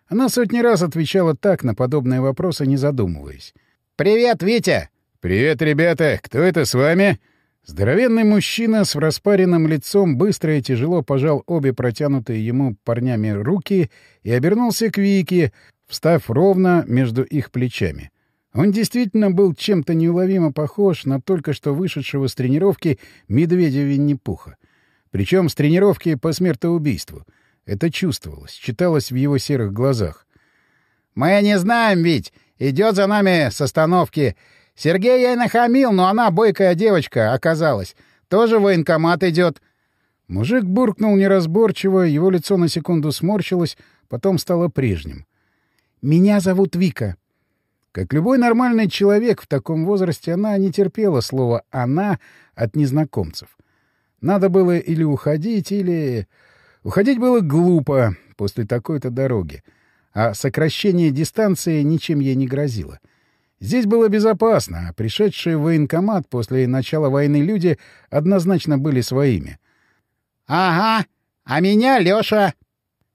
Она сотни раз отвечала так на подобные вопросы, не задумываясь. «Привет, Витя!» «Привет, ребята! Кто это с вами?» Здоровенный мужчина с распаренным лицом быстро и тяжело пожал обе протянутые ему парнями руки и обернулся к Вике, встав ровно между их плечами. Он действительно был чем-то неуловимо похож на только что вышедшего с тренировки медведя Винни-Пуха. Причем с тренировки по смертоубийству. Это чувствовалось, читалось в его серых глазах. «Мы не знаем ведь. Идет за нами с остановки. Сергей ей нахамил, но она бойкая девочка оказалась. Тоже военкомат идет. Мужик буркнул неразборчиво, его лицо на секунду сморщилось, потом стало прежним. «Меня зовут Вика». Как любой нормальный человек в таком возрасте, она не терпела слова «она» от незнакомцев. Надо было или уходить, или... Уходить было глупо после такой-то дороги, а сокращение дистанции ничем ей не грозило. Здесь было безопасно, а пришедшие в военкомат после начала войны люди однозначно были своими. «Ага, а меня Лёша!»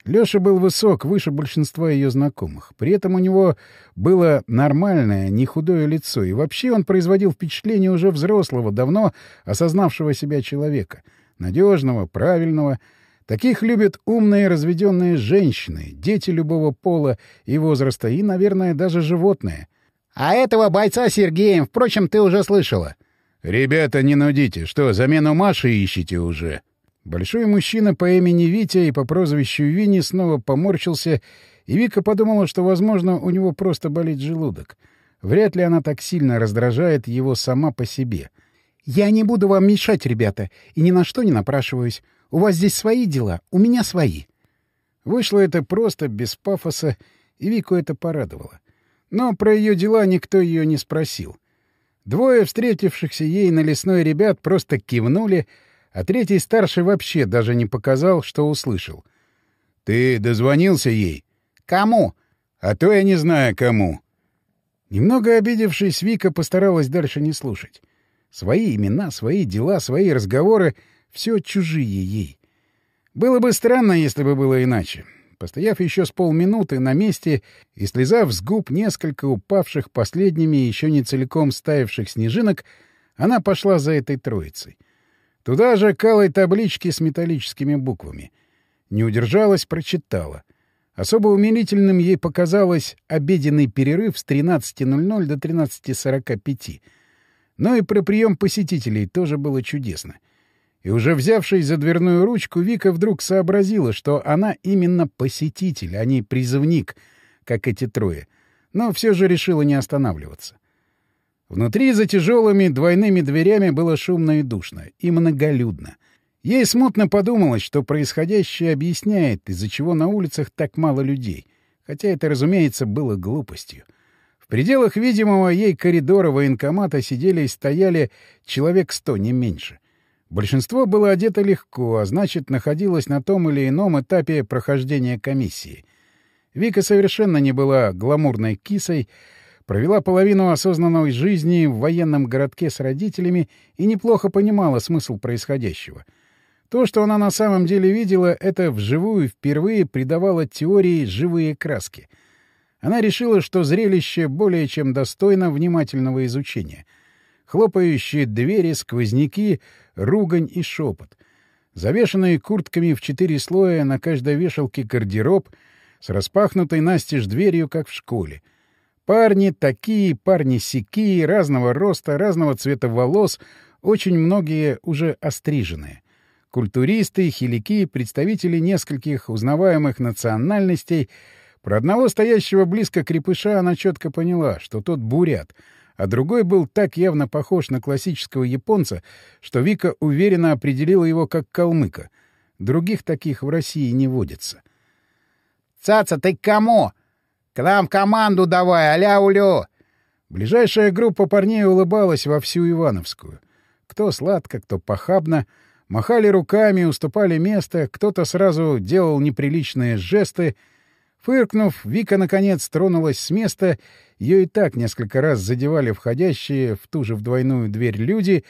Лёша был высок, выше большинства её знакомых. При этом у него было нормальное, не худое лицо, и вообще он производил впечатление уже взрослого, давно осознавшего себя человека. надежного, правильного. Таких любят умные разведенные женщины, дети любого пола и возраста, и, наверное, даже животные. А этого бойца Сергеем, впрочем, ты уже слышала. «Ребята, не нудите. Что, замену Маши ищете уже?» Большой мужчина по имени Витя и по прозвищу Винни снова поморщился, и Вика подумала, что, возможно, у него просто болит желудок. Вряд ли она так сильно раздражает его сама по себе. «Я не буду вам мешать, ребята, и ни на что не напрашиваюсь. У вас здесь свои дела, у меня свои». Вышло это просто, без пафоса, и Вику это порадовало. Но про ее дела никто ее не спросил. Двое встретившихся ей на лесной ребят просто кивнули, а третий старший вообще даже не показал, что услышал. «Ты дозвонился ей?» «Кому?» «А то я не знаю, кому». Немного обидевшись, Вика постаралась дальше не слушать. Свои имена, свои дела, свои разговоры — все чужие ей. Было бы странно, если бы было иначе. Постояв еще с полминуты на месте и слезав с губ несколько упавших последними еще не целиком стаявших снежинок, она пошла за этой троицей. Туда же калой таблички с металлическими буквами. Не удержалась, прочитала. Особо умилительным ей показалось обеденный перерыв с 13.00 до 13.45. Но и про прием посетителей тоже было чудесно. И уже взявшись за дверную ручку, Вика вдруг сообразила, что она именно посетитель, а не призывник, как эти трое. Но все же решила не останавливаться. Внутри за тяжелыми двойными дверями было шумно и душно, и многолюдно. Ей смутно подумалось, что происходящее объясняет, из-за чего на улицах так мало людей. Хотя это, разумеется, было глупостью. В пределах видимого ей коридора военкомата сидели и стояли человек сто, не меньше. Большинство было одето легко, а значит, находилось на том или ином этапе прохождения комиссии. Вика совершенно не была гламурной кисой, провела половину осознанной жизни в военном городке с родителями и неплохо понимала смысл происходящего. То, что она на самом деле видела, это вживую впервые придавало теории живые краски. Она решила, что зрелище более чем достойно внимательного изучения. Хлопающие двери, сквозняки — ругань и шепот. Завешенные куртками в четыре слоя на каждой вешалке гардероб с распахнутой настежь дверью, как в школе. Парни такие, парни сякие, разного роста, разного цвета волос, очень многие уже остриженные. Культуристы, хилики, представители нескольких узнаваемых национальностей. Про одного стоящего близко крепыша она четко поняла, что тот бурят — а другой был так явно похож на классического японца, что Вика уверенно определила его как калмыка. Других таких в России не водится. «Цаца, ты к кому? К нам команду давай, аля-улю!» Ближайшая группа парней улыбалась во всю Ивановскую. Кто сладко, кто похабно. Махали руками, уступали место, кто-то сразу делал неприличные жесты — Фыркнув, Вика, наконец, тронулась с места. Ее и так несколько раз задевали входящие в ту же вдвойную дверь люди,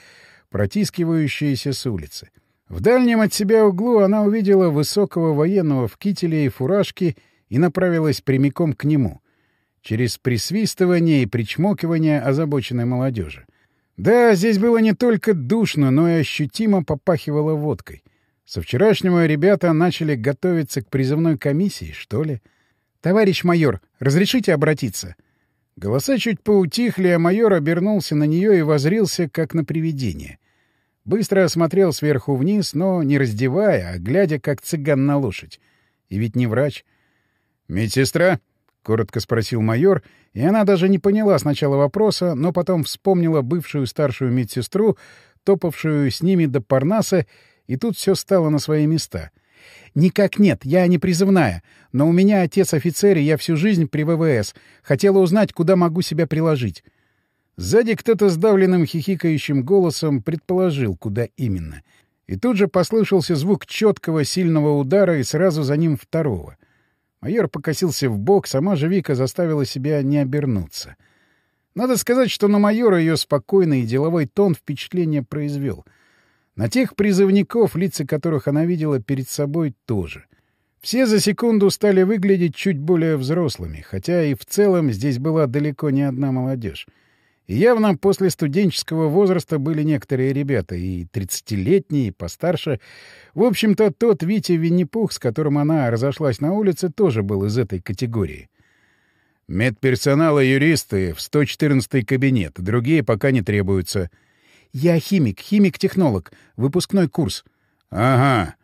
протискивающиеся с улицы. В дальнем от себя углу она увидела высокого военного в кителе и фуражке и направилась прямиком к нему, через присвистывание и причмокивание озабоченной молодежи. Да, здесь было не только душно, но и ощутимо попахивало водкой. Со вчерашнего ребята начали готовиться к призывной комиссии, что ли? — Товарищ майор, разрешите обратиться? Голоса чуть поутихли, а майор обернулся на нее и возрился, как на привидение. Быстро осмотрел сверху вниз, но не раздевая, а глядя, как цыган на лошадь. И ведь не врач. «Медсестра?» — коротко спросил майор, и она даже не поняла сначала вопроса, но потом вспомнила бывшую старшую медсестру, топавшую с ними до Парнаса, и тут все стало на свои места — «Никак нет, я не призывная. Но у меня отец офицер, и я всю жизнь при ВВС. Хотела узнать, куда могу себя приложить». Сзади кто-то сдавленным хихикающим голосом предположил, куда именно. И тут же послышался звук четкого сильного удара и сразу за ним второго. Майор покосился в бок, сама же Вика заставила себя не обернуться. Надо сказать, что на майора ее спокойный и деловой тон впечатление произвел — на тех призывников, лица которых она видела перед собой, тоже. Все за секунду стали выглядеть чуть более взрослыми, хотя и в целом здесь была далеко не одна молодежь. И явно после студенческого возраста были некоторые ребята, и тридцатилетние, и постарше. В общем-то, тот Витя Винни-Пух, с которым она разошлась на улице, тоже был из этой категории. Медперсонала юристы в 114-й кабинет, другие пока не требуются — «Я химик, химик-технолог. Выпускной курс». «Ага».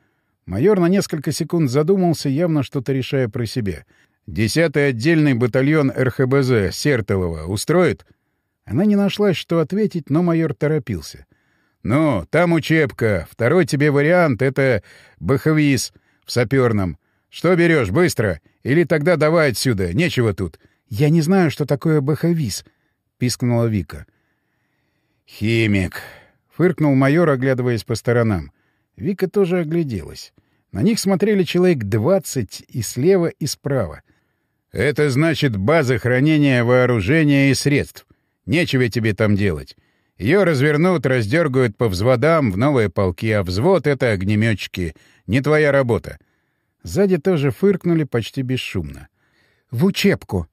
Майор на несколько секунд задумался, явно что-то решая про себя. «Десятый отдельный батальон РХБЗ Сертолова устроит?» Она не нашла, что ответить, но майор торопился. «Ну, там учебка. Второй тебе вариант — это баховиз в саперном. Что берешь, быстро? Или тогда давай отсюда, нечего тут». «Я не знаю, что такое баховиз», — пискнула Вика. «Химик!» — фыркнул майор, оглядываясь по сторонам. Вика тоже огляделась. На них смотрели человек двадцать и слева, и справа. «Это значит база хранения вооружения и средств. Нечего тебе там делать. Ее развернут, раздергают по взводам в новые полки, а взвод — это огнеметчики. Не твоя работа». Сзади тоже фыркнули почти бесшумно. «В учебку!»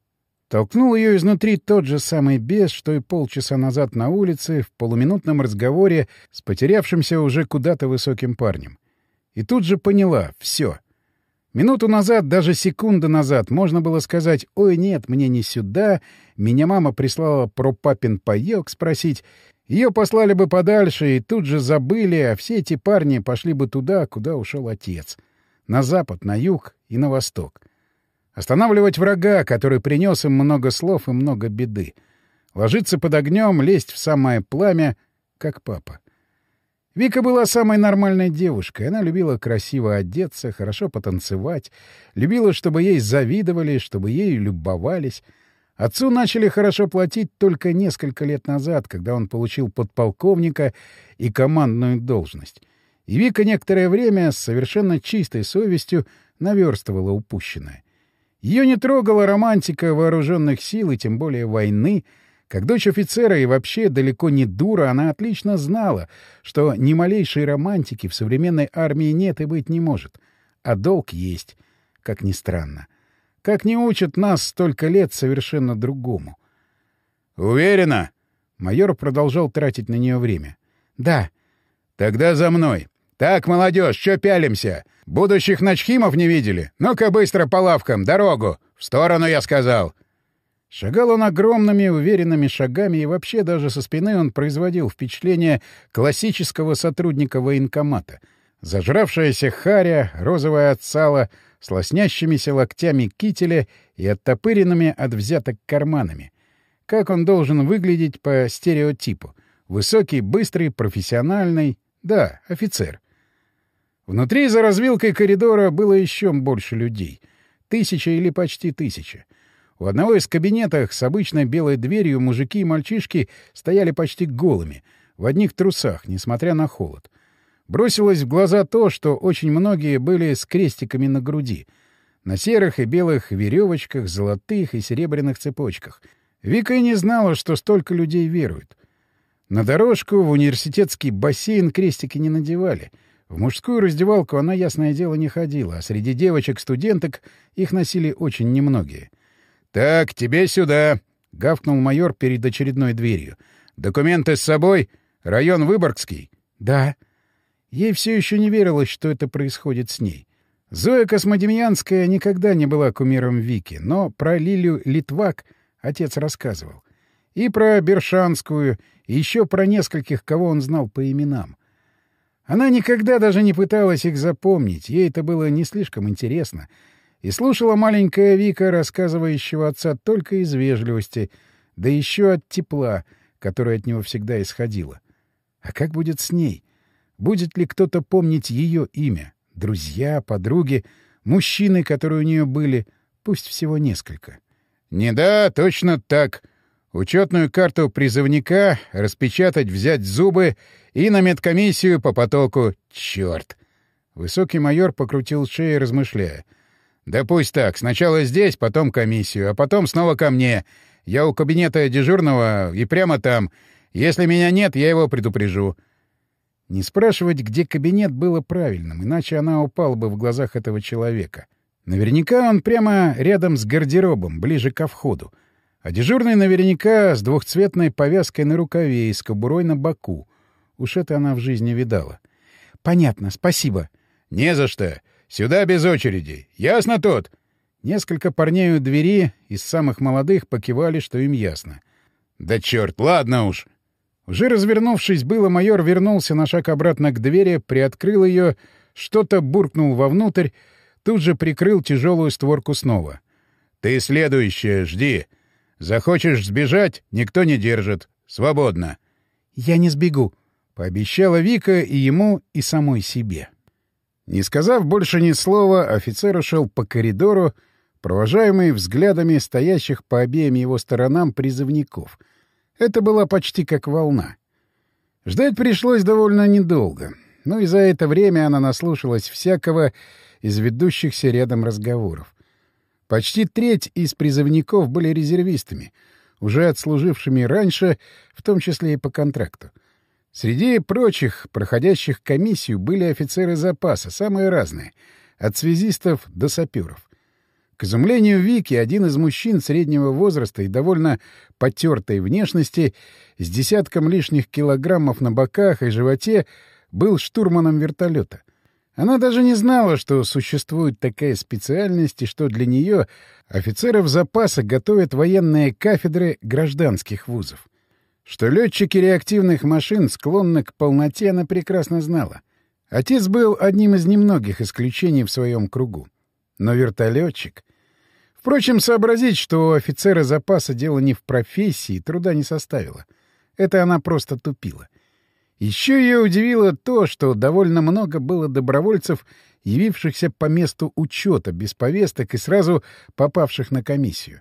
Толкнул ее изнутри тот же самый бес, что и полчаса назад на улице, в полуминутном разговоре с потерявшимся уже куда-то высоким парнем. И тут же поняла — все. Минуту назад, даже секунду назад, можно было сказать «Ой, нет, мне не сюда», меня мама прислала про папин паёк спросить, ее послали бы подальше и тут же забыли, а все эти парни пошли бы туда, куда ушел отец. На запад, на юг и на восток. Останавливать врага, который принес им много слов и много беды. Ложиться под огнем, лезть в самое пламя, как папа. Вика была самой нормальной девушкой. Она любила красиво одеться, хорошо потанцевать, любила, чтобы ей завидовали, чтобы ею любовались. Отцу начали хорошо платить только несколько лет назад, когда он получил подполковника и командную должность. И Вика некоторое время с совершенно чистой совестью наверстывала упущенное. Ее не трогала романтика вооруженных сил и тем более войны. Как дочь офицера и вообще далеко не дура, она отлично знала, что ни малейшей романтики в современной армии нет и быть не может. А долг есть, как ни странно. Как не учат нас столько лет совершенно другому. «Уверена?» Майор продолжал тратить на нее время. «Да». «Тогда за мной. Так, молодежь, что пялимся? Будущих начхимов не видели? Ну-ка быстро по лавкам, дорогу! В сторону, я сказал!» Шагал он огромными, уверенными шагами, и вообще даже со спины он производил впечатление классического сотрудника военкомата. Зажравшаяся харя, розовая от сала, с лоснящимися локтями кителя и оттопыренными от взяток карманами. Как он должен выглядеть по стереотипу? Высокий, быстрый, профессиональный. Да, офицер. Внутри за развилкой коридора было еще больше людей. Тысяча или почти тысяча. У одного из кабинетов с обычной белой дверью мужики и мальчишки стояли почти голыми, в одних трусах, несмотря на холод. Бросилось в глаза то, что очень многие были с крестиками на груди. На серых и белых веревочках, золотых и серебряных цепочках. Вика и не знала, что столько людей веруют. На дорожку в университетский бассейн крестики не надевали — в мужскую раздевалку она, ясное дело, не ходила, а среди девочек-студенток их носили очень немногие. «Так, тебе сюда!» — гавкнул майор перед очередной дверью. «Документы с собой? Район Выборгский?» «Да». Ей все еще не верилось, что это происходит с ней. Зоя Космодемьянская никогда не была кумиром Вики, но про Лилю Литвак Отец рассказывал. И про Бершанскую, и еще про нескольких, кого он знал по именам. Она никогда даже не пыталась их запомнить, ей это было не слишком интересно. И слушала маленькая Вика, рассказывающего отца только из вежливости, да еще от тепла, которое от него всегда исходило. А как будет с ней? Будет ли кто-то помнить ее имя? Друзья, подруги, мужчины, которые у нее были, пусть всего несколько. — Не да, точно так. Учетную карту призывника распечатать, взять зубы и на медкомиссию по потоку. Черт! Высокий майор покрутил шею, размышляя. «Да пусть так. Сначала здесь, потом комиссию, а потом снова ко мне. Я у кабинета дежурного и прямо там. Если меня нет, я его предупрежу». Не спрашивать, где кабинет, было правильным, иначе она упала бы в глазах этого человека. Наверняка он прямо рядом с гардеробом, ближе ко входу. А дежурный наверняка с двухцветной повязкой на рукаве и с кобурой на боку. Уж это она в жизни видала. — Понятно, спасибо. — Не за что. Сюда без очереди. Ясно тот? Несколько парней у двери из самых молодых покивали, что им ясно. — Да черт, ладно уж. Уже развернувшись, было майор вернулся на шаг обратно к двери, приоткрыл ее, что-то буркнул вовнутрь, тут же прикрыл тяжелую створку снова. — Ты следующая, жди. Захочешь сбежать — никто не держит. Свободно. — Я не сбегу, — пообещала Вика и ему, и самой себе. Не сказав больше ни слова, офицер ушел по коридору, провожаемый взглядами стоящих по обеим его сторонам призывников — это была почти как волна. Ждать пришлось довольно недолго, но и за это время она наслушалась всякого из ведущихся рядом разговоров. Почти треть из призывников были резервистами, уже отслужившими раньше, в том числе и по контракту. Среди прочих, проходящих комиссию, были офицеры запаса, самые разные, от связистов до саперов. К изумлению Вики, один из мужчин среднего возраста и довольно потертой внешности, с десятком лишних килограммов на боках и животе, был штурманом вертолета. Она даже не знала, что существует такая специальность и что для нее офицеров запаса готовят военные кафедры гражданских вузов. Что летчики реактивных машин склонны к полноте, она прекрасно знала. Отец был одним из немногих исключений в своем кругу. Но вертолетчик... Впрочем, сообразить, что у офицера запаса дело не в профессии, труда не составило. Это она просто тупила. Еще ее удивило то, что довольно много было добровольцев, явившихся по месту учета, без повесток и сразу попавших на комиссию.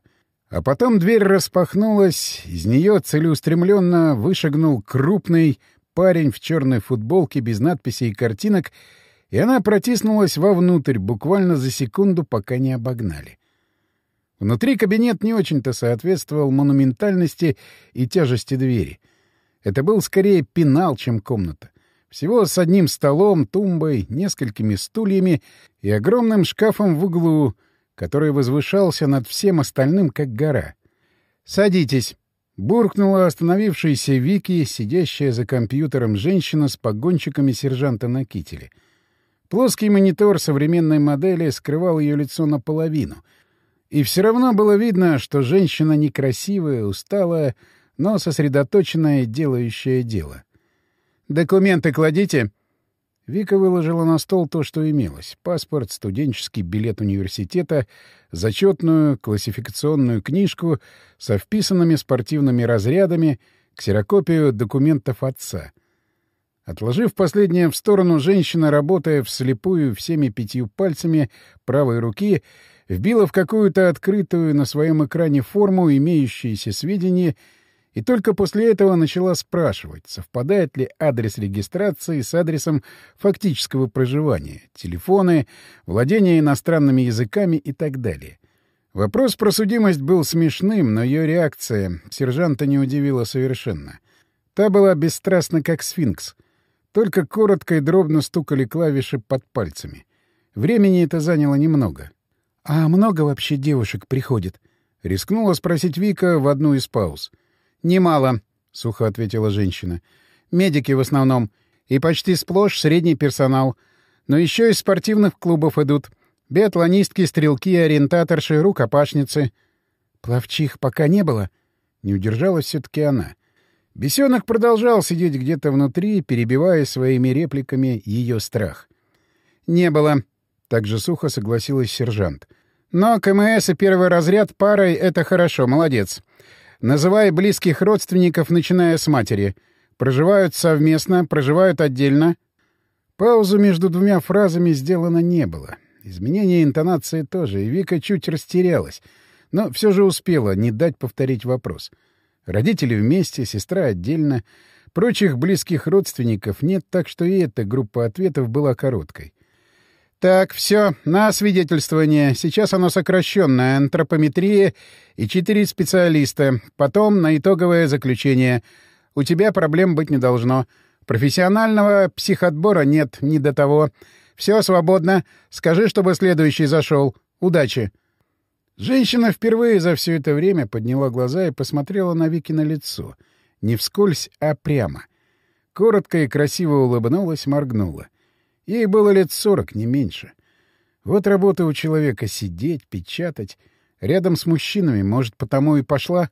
А потом дверь распахнулась, из нее целеустремленно вышагнул крупный парень в черной футболке без надписей и картинок, и она протиснулась вовнутрь буквально за секунду, пока не обогнали. Внутри кабинет не очень-то соответствовал монументальности и тяжести двери. Это был скорее пенал, чем комната. Всего с одним столом, тумбой, несколькими стульями и огромным шкафом в углу, который возвышался над всем остальным, как гора. «Садитесь», — буркнула остановившаяся Вики, сидящая за компьютером женщина с погончиками сержанта на кителе. Плоский монитор современной модели скрывал ее лицо наполовину — и все равно было видно, что женщина некрасивая, усталая, но сосредоточенная, делающая дело. «Документы кладите!» Вика выложила на стол то, что имелось. Паспорт, студенческий билет университета, зачетную классификационную книжку со вписанными спортивными разрядами, ксерокопию документов отца. Отложив последнее в сторону, женщина, работая вслепую всеми пятью пальцами правой руки, вбила в какую-то открытую на своем экране форму имеющиеся сведения и только после этого начала спрашивать, совпадает ли адрес регистрации с адресом фактического проживания, телефоны, владение иностранными языками и так далее. Вопрос про судимость был смешным, но ее реакция сержанта не удивила совершенно. Та была бесстрастна, как сфинкс. Только коротко и дробно стукали клавиши под пальцами. Времени это заняло немного. «А много вообще девушек приходит?» — рискнула спросить Вика в одну из пауз. «Немало», — сухо ответила женщина. «Медики в основном. И почти сплошь средний персонал. Но еще из спортивных клубов идут. Биатлонистки, стрелки, ориентаторши, рукопашницы». Плавчих пока не было? Не удержалась все-таки она. Бесенок продолжал сидеть где-то внутри, перебивая своими репликами ее страх. «Не было», — так же сухо согласилась сержант. «Но КМС и первый разряд парой — это хорошо, молодец. Называй близких родственников, начиная с матери. Проживают совместно, проживают отдельно». Паузу между двумя фразами сделано не было. Изменение интонации тоже, и Вика чуть растерялась, но все же успела не дать повторить вопрос. Родители вместе, сестра отдельно. Прочих близких родственников нет, так что и эта группа ответов была короткой. «Так, все, на свидетельствование. Сейчас оно сокращенное, антропометрия и четыре специалиста. Потом на итоговое заключение. У тебя проблем быть не должно. Профессионального психотбора нет, ни до того. Все свободно. Скажи, чтобы следующий зашел. Удачи!» Женщина впервые за все это время подняла глаза и посмотрела на Вики на лицо. Не вскользь, а прямо. Коротко и красиво улыбнулась, моргнула. — Ей было лет сорок, не меньше. Вот работа у человека — сидеть, печатать. Рядом с мужчинами, может, потому и пошла.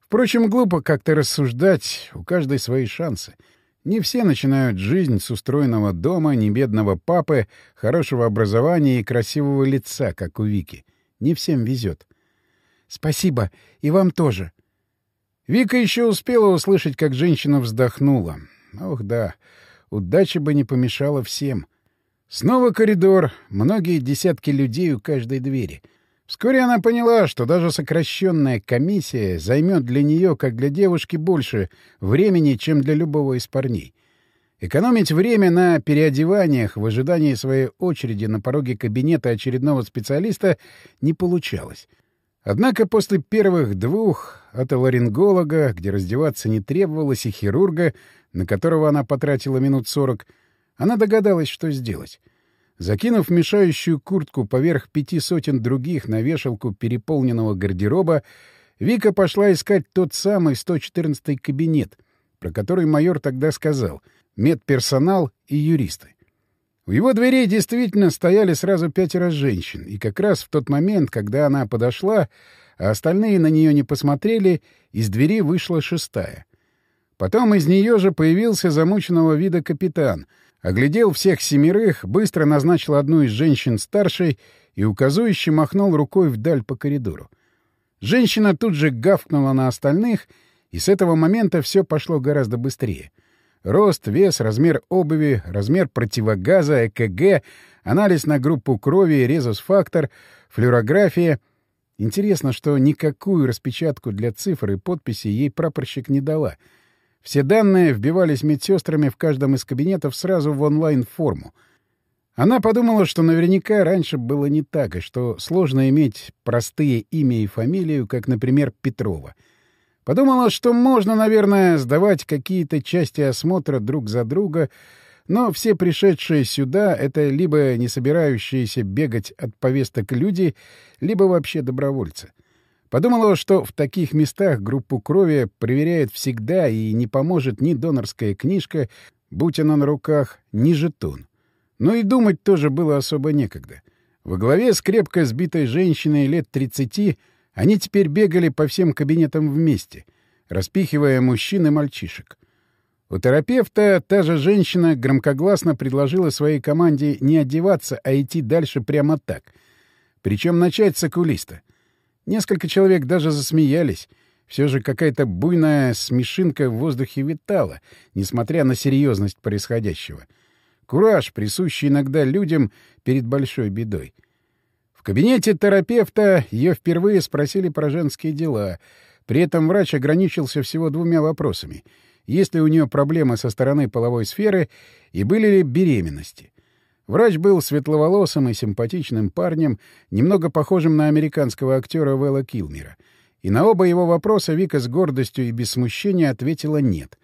Впрочем, глупо как-то рассуждать, у каждой свои шансы. Не все начинают жизнь с устроенного дома, не бедного папы, хорошего образования и красивого лица, как у Вики. Не всем везет. «Спасибо. И вам тоже». Вика еще успела услышать, как женщина вздохнула. Ох, да, Удача бы не помешала всем. Снова коридор, многие десятки людей у каждой двери. Вскоре она поняла, что даже сокращенная комиссия займет для нее, как для девушки, больше времени, чем для любого из парней. Экономить время на переодеваниях в ожидании своей очереди на пороге кабинета очередного специалиста не получалось. Однако после первых двух, от ларинголога, где раздеваться не требовалось, и хирурга, на которого она потратила минут сорок, она догадалась, что сделать. Закинув мешающую куртку поверх пяти сотен других на вешалку переполненного гардероба, Вика пошла искать тот самый 114-й кабинет, про который майор тогда сказал — медперсонал и юристы. У его дверей действительно стояли сразу пятеро женщин, и как раз в тот момент, когда она подошла, а остальные на нее не посмотрели, из двери вышла шестая. Потом из нее же появился замученного вида капитан, оглядел всех семерых, быстро назначил одну из женщин старшей и указующе махнул рукой вдаль по коридору. Женщина тут же гавкнула на остальных, и с этого момента все пошло гораздо быстрее. Рост, вес, размер обуви, размер противогаза, ЭКГ, анализ на группу крови, резус-фактор, флюорография. Интересно, что никакую распечатку для цифр и подписи ей прапорщик не дала — все данные вбивались медсестрами в каждом из кабинетов сразу в онлайн-форму. Она подумала, что наверняка раньше было не так, и что сложно иметь простые имя и фамилию, как, например, Петрова. Подумала, что можно, наверное, сдавать какие-то части осмотра друг за друга, но все пришедшие сюда — это либо не собирающиеся бегать от повесток люди, либо вообще добровольцы. Подумала, что в таких местах группу крови проверяет всегда и не поможет ни донорская книжка, будь она на руках, ни жетон. Но и думать тоже было особо некогда. Во главе с крепко сбитой женщиной лет 30 они теперь бегали по всем кабинетам вместе, распихивая мужчин и мальчишек. У терапевта та же женщина громкогласно предложила своей команде не одеваться, а идти дальше прямо так. Причем начать с окулиста — Несколько человек даже засмеялись. Все же какая-то буйная смешинка в воздухе витала, несмотря на серьезность происходящего. Кураж, присущий иногда людям перед большой бедой. В кабинете терапевта ее впервые спросили про женские дела. При этом врач ограничился всего двумя вопросами. Есть ли у нее проблемы со стороны половой сферы и были ли беременности. Врач был светловолосым и симпатичным парнем, немного похожим на американского актера Вэлла Килмера. И на оба его вопроса Вика с гордостью и без смущения ответила «нет».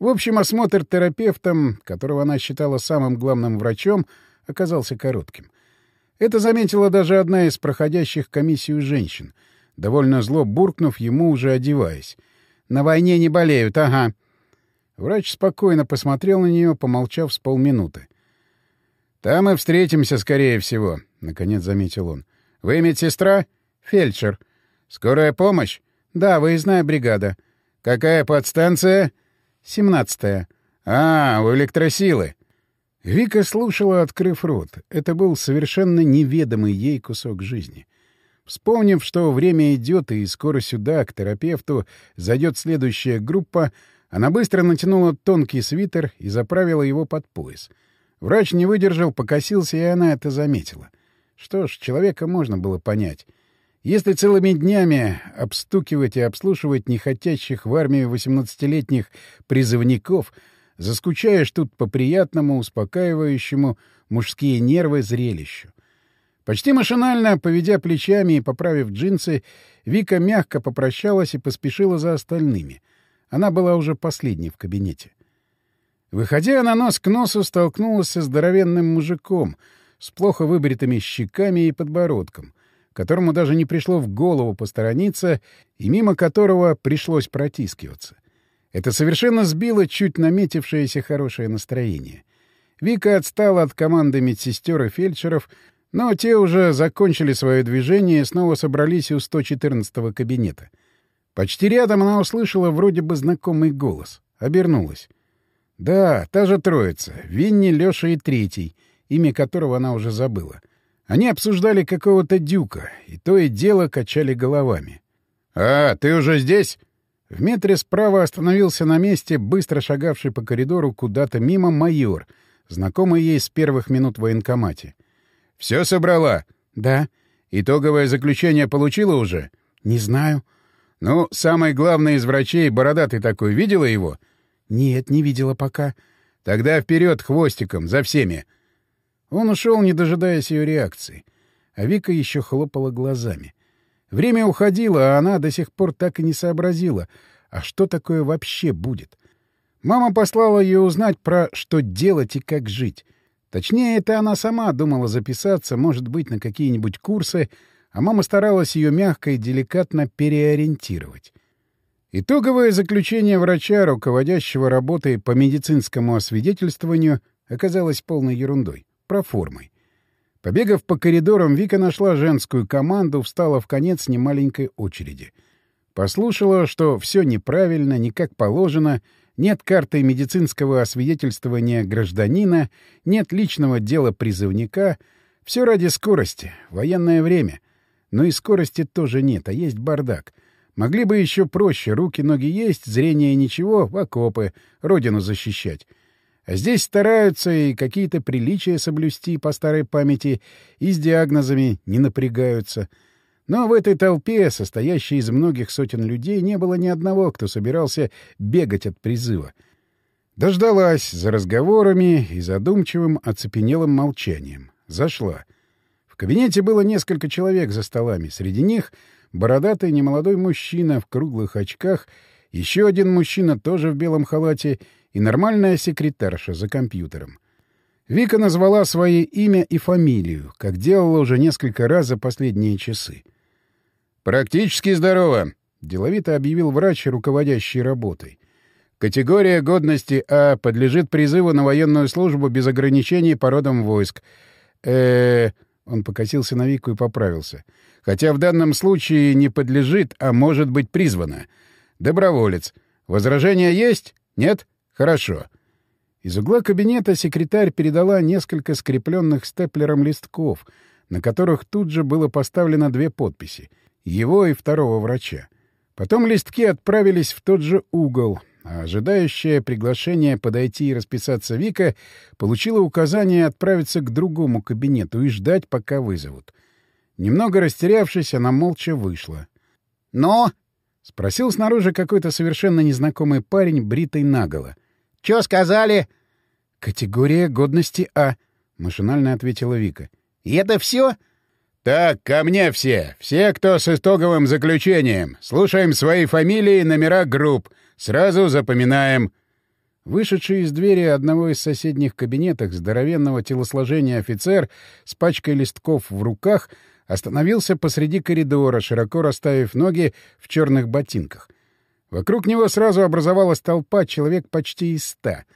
В общем, осмотр терапевтом, которого она считала самым главным врачом, оказался коротким. Это заметила даже одна из проходящих комиссию женщин, довольно зло буркнув ему, уже одеваясь. «На войне не болеют, ага». Врач спокойно посмотрел на нее, помолчав с полминуты. «Там и встретимся, скорее всего», — наконец заметил он. «Вы медсестра?» «Фельдшер». «Скорая помощь?» «Да, выездная бригада». «Какая подстанция?» «Семнадцатая». «А, у электросилы». Вика слушала, открыв рот. Это был совершенно неведомый ей кусок жизни. Вспомнив, что время идет и скоро сюда, к терапевту, зайдет следующая группа, она быстро натянула тонкий свитер и заправила его под пояс. Врач не выдержал, покосился, и она это заметила. Что ж, человека можно было понять. Если целыми днями обстукивать и обслушивать нехотящих в армию 18-летних призывников, заскучаешь тут по приятному, успокаивающему мужские нервы зрелищу. Почти машинально, поведя плечами и поправив джинсы, Вика мягко попрощалась и поспешила за остальными. Она была уже последней в кабинете. Выходя на нос к носу, столкнулась со здоровенным мужиком с плохо выбритыми щеками и подбородком, которому даже не пришло в голову посторониться и мимо которого пришлось протискиваться. Это совершенно сбило чуть наметившееся хорошее настроение. Вика отстала от команды медсестер и фельдшеров, но те уже закончили свое движение и снова собрались у 114-го кабинета. Почти рядом она услышала вроде бы знакомый голос. Обернулась. Да, та же троица. Винни, Лёша и Третий, имя которого она уже забыла. Они обсуждали какого-то дюка, и то и дело качали головами. «А, ты уже здесь?» В метре справа остановился на месте, быстро шагавший по коридору куда-то мимо майор, знакомый ей с первых минут в военкомате. Все собрала? Да. Итоговое заключение получила уже? Не знаю. Ну, самый главный из врачей, бородатый такой, видела его? Нет, не видела пока. Тогда вперед хвостиком, за всеми. Он ушел, не дожидаясь ее реакции. А Вика еще хлопала глазами. Время уходило, а она до сих пор так и не сообразила, а что такое вообще будет. Мама послала ее узнать про что делать и как жить. Точнее, это она сама думала записаться, может быть, на какие-нибудь курсы, а мама старалась ее мягко и деликатно переориентировать. Итоговое заключение врача, руководящего работой по медицинскому освидетельствованию, оказалось полной ерундой, проформой. Побегав по коридорам, Вика нашла женскую команду, встала в конец немаленькой очереди. Послушала, что все неправильно, не как положено — нет карты медицинского освидетельствования гражданина, нет личного дела призывника. Все ради скорости, военное время. Но и скорости тоже нет, а есть бардак. Могли бы еще проще, руки-ноги есть, зрение ничего, в окопы, родину защищать. А здесь стараются и какие-то приличия соблюсти по старой памяти, и с диагнозами не напрягаются — но в этой толпе, состоящей из многих сотен людей, не было ни одного, кто собирался бегать от призыва. Дождалась за разговорами и задумчивым, оцепенелым молчанием. Зашла. В кабинете было несколько человек за столами. Среди них бородатый немолодой мужчина в круглых очках, еще один мужчина тоже в белом халате и нормальная секретарша за компьютером. Вика назвала свое имя и фамилию, как делала уже несколько раз за последние часы. «Практически здорово», — деловито объявил врач, руководящий работой. «Категория годности А подлежит призыву на военную службу без ограничений по родам войск. э Он покосился на Вику и поправился. «Хотя в данном случае не подлежит, а может быть призвана. Доброволец. Возражения есть? Нет? Хорошо». Из угла кабинета секретарь передала несколько скрепленных степлером листков, на которых тут же было поставлено две подписи — его и второго врача. Потом листки отправились в тот же угол, ожидающая приглашение подойти и расписаться Вика получила указание отправиться к другому кабинету и ждать, пока вызовут. Немного растерявшись, она молча вышла. «Но?» — спросил снаружи какой-то совершенно незнакомый парень, бритый наголо. «Чё сказали?» «Категория годности А», — машинально ответила Вика. «И это все? «Так, ко мне все. Все, кто с итоговым заключением. Слушаем свои фамилии и номера групп. Сразу запоминаем». Вышедший из двери одного из соседних кабинетов здоровенного телосложения офицер с пачкой листков в руках остановился посреди коридора, широко расставив ноги в черных ботинках. Вокруг него сразу образовалась толпа человек почти из ста.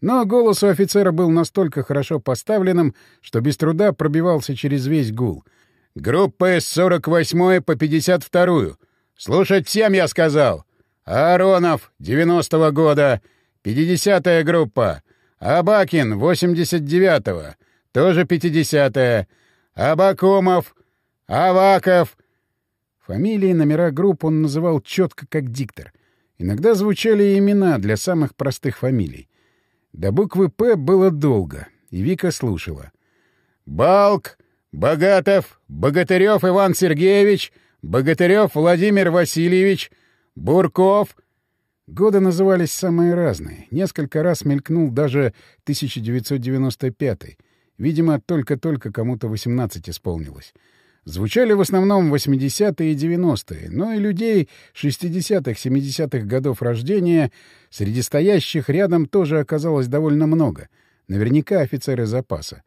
Но голос у офицера был настолько хорошо поставленным, что без труда пробивался через весь гул — Группа с 48 по 52-ю. Слушать всем, я сказал. Аронов, 90-го года, 50-я группа. Абакин, 89-го, тоже 50-я. Абакумов, Аваков. Фамилии и номера групп он называл четко как диктор. Иногда звучали имена для самых простых фамилий. До буквы «П» было долго, и Вика слушала. «Балк, Богатов, Богатырев Иван Сергеевич, Богатырев Владимир Васильевич, Бурков...» Годы назывались самые разные. Несколько раз мелькнул даже 1995 Видимо, только-только кому-то 18 исполнилось. Звучали в основном 80-е и 90-е, но и людей 60-х, 70-х годов рождения среди стоящих рядом тоже оказалось довольно много. Наверняка офицеры запаса.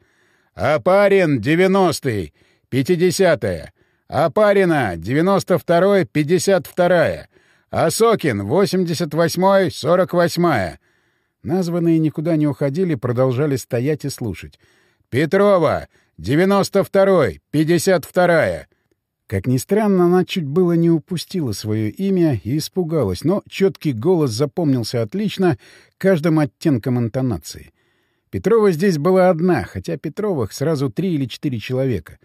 «Апарин, 90-й, 50-я. Апарина, 92-й, 52-я. Осокин, 88-й, 48-я». Названные никуда не уходили, продолжали стоять и слушать. «Петрова, 92-й, 52-я». Как ни странно, она чуть было не упустила свое имя и испугалась, но четкий голос запомнился отлично каждым оттенком интонации. Петрова здесь была одна, хотя Петровых сразу три или четыре человека.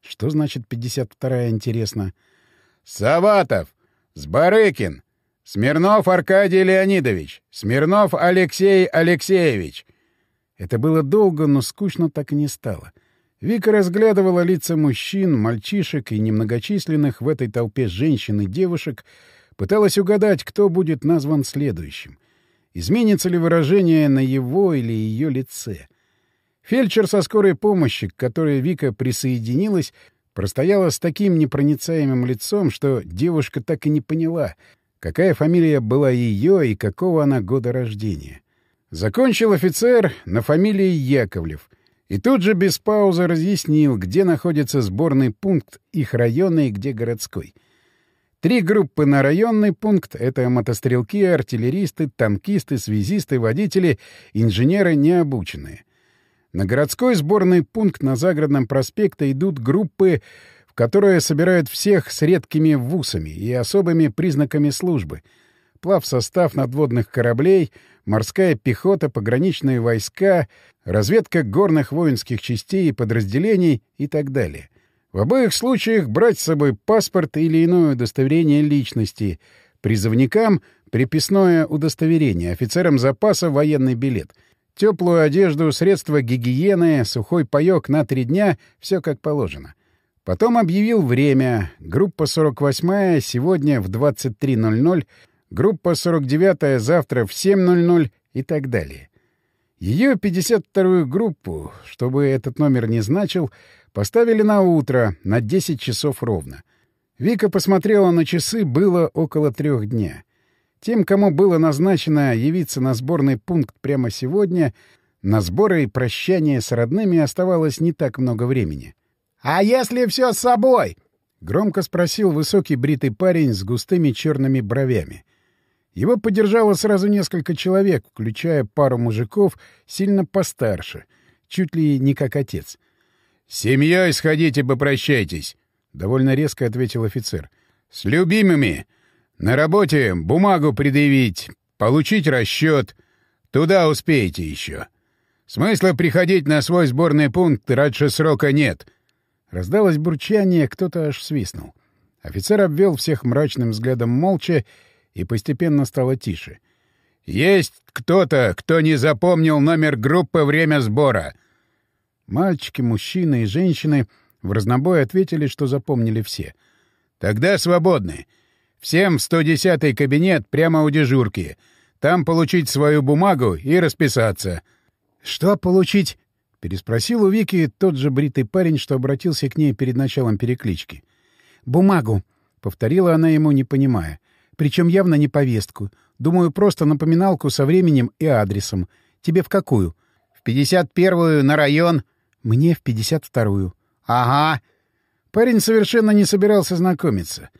Что значит 52-я, интересно? «Саватов! Сбарыкин! Смирнов Аркадий Леонидович! Смирнов Алексей Алексеевич!» Это было долго, но скучно так и не стало. Вика разглядывала лица мужчин, мальчишек и немногочисленных в этой толпе женщин и девушек, пыталась угадать, кто будет назван следующим. Изменится ли выражение на его или ее лице? Фельдшер со скорой помощи, к которой Вика присоединилась, простояла с таким непроницаемым лицом, что девушка так и не поняла, какая фамилия была ее и какого она года рождения. Закончил офицер на фамилии Яковлев и тут же без паузы разъяснил, где находится сборный пункт их района и где городской. Три группы на районный пункт — это мотострелки, артиллеристы, танкисты, связисты, водители, инженеры необученные. На городской сборный пункт на Загородном проспекте идут группы, в которые собирают всех с редкими вусами и особыми признаками службы — плавсостав надводных кораблей, морская пехота, пограничные войска, разведка горных воинских частей и подразделений и так далее. В обоих случаях брать с собой паспорт или иное удостоверение личности, призывникам — приписное удостоверение, офицерам запаса — военный билет, теплую одежду, средства гигиены, сухой паёк на три дня — все как положено. Потом объявил время. Группа 48-я сегодня в 23.00 группа 49-я завтра в 7.00 и так далее. Ее 52-ю группу, чтобы этот номер не значил, поставили на утро, на 10 часов ровно. Вика посмотрела на часы, было около трех дня. Тем, кому было назначено явиться на сборный пункт прямо сегодня, на сборы и прощание с родными оставалось не так много времени. «А если все с собой?» — громко спросил высокий бритый парень с густыми черными бровями. Его поддержало сразу несколько человек, включая пару мужиков сильно постарше, чуть ли не как отец. — С семьей сходите, попрощайтесь, — довольно резко ответил офицер. — С любимыми. На работе бумагу предъявить, получить расчет. Туда успеете еще. Смысла приходить на свой сборный пункт раньше срока нет. Раздалось бурчание, кто-то аж свистнул. Офицер обвел всех мрачным взглядом молча и постепенно стало тише. «Есть кто-то, кто не запомнил номер группы «Время сбора». Мальчики, мужчины и женщины в разнобой ответили, что запомнили все. «Тогда свободны. Всем в 110-й кабинет прямо у дежурки. Там получить свою бумагу и расписаться». «Что получить?» — переспросил у Вики тот же бритый парень, что обратился к ней перед началом переклички. «Бумагу», — повторила она ему, не понимая. Причем явно не повестку. Думаю, просто напоминалку со временем и адресом. Тебе в какую? В 51-ю на район. Мне в 52-ю. Ага. Парень совершенно не собирался знакомиться.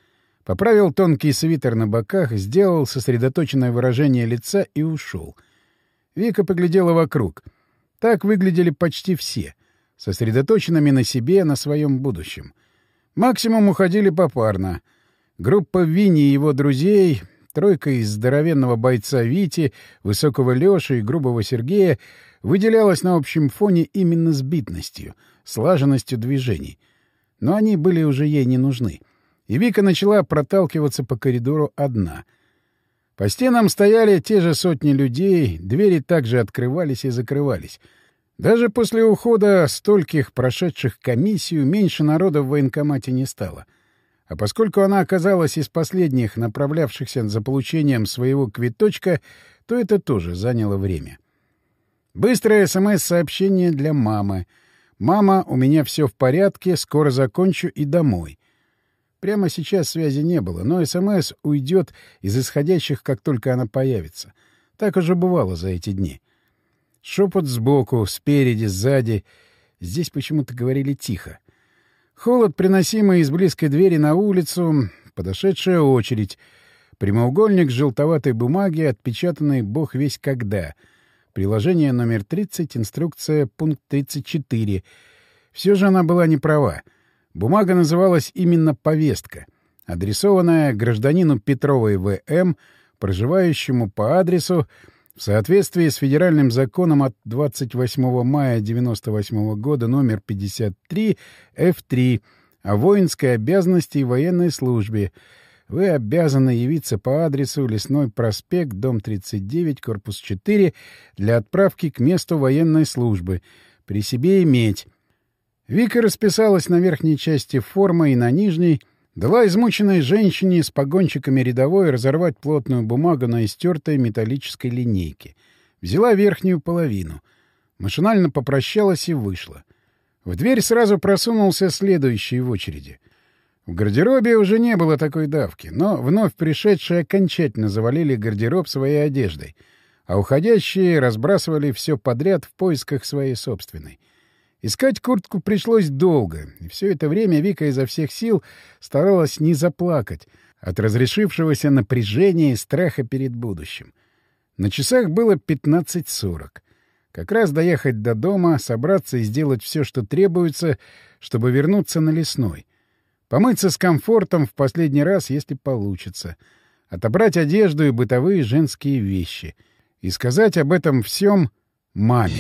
Поправил тонкий свитер на боках, сделал сосредоточенное выражение лица и ушел. Вика поглядела вокруг. Так выглядели почти все. Сосредоточенными на себе, на своем будущем. Максимум уходили попарно — Группа Вини и его друзей, тройка из здоровенного бойца Вити, высокого Лёши и грубого Сергея выделялась на общем фоне именно сбитностью, слаженностью движений. Но они были уже ей не нужны. И Вика начала проталкиваться по коридору одна. По стенам стояли те же сотни людей, двери также открывались и закрывались. Даже после ухода стольких прошедших комиссию меньше народа в военкомате не стало. А поскольку она оказалась из последних, направлявшихся за получением своего квиточка, то это тоже заняло время. Быстрое СМС-сообщение для мамы. «Мама, у меня все в порядке, скоро закончу и домой». Прямо сейчас связи не было, но СМС уйдет из исходящих, как только она появится. Так уже бывало за эти дни. Шепот сбоку, спереди, сзади. Здесь почему-то говорили тихо. Холод, приносимый из близкой двери на улицу, подошедшая очередь. Прямоугольник желтоватой бумаги, отпечатанный бог весь когда. Приложение номер 30, инструкция, пункт 34. Все же она была не права. Бумага называлась именно «повестка», адресованная гражданину Петровой В.М., проживающему по адресу в соответствии с федеральным законом от 28 мая 1998 года номер 53 F3 о воинской обязанности и военной службе, вы обязаны явиться по адресу Лесной проспект, дом 39, корпус 4, для отправки к месту военной службы. При себе иметь Вика расписалась на верхней части формы и на нижней, дала измученной женщине с погончиками рядовой разорвать плотную бумагу на истертой металлической линейке. Взяла верхнюю половину. Машинально попрощалась и вышла. В дверь сразу просунулся следующий в очереди. В гардеробе уже не было такой давки, но вновь пришедшие окончательно завалили гардероб своей одеждой, а уходящие разбрасывали все подряд в поисках своей собственной — Искать куртку пришлось долго, и все это время Вика изо всех сил старалась не заплакать от разрешившегося напряжения и страха перед будущим. На часах было 15.40. Как раз доехать до дома, собраться и сделать все, что требуется, чтобы вернуться на лесной. Помыться с комфортом в последний раз, если получится. Отобрать одежду и бытовые женские вещи. И сказать об этом всем маме.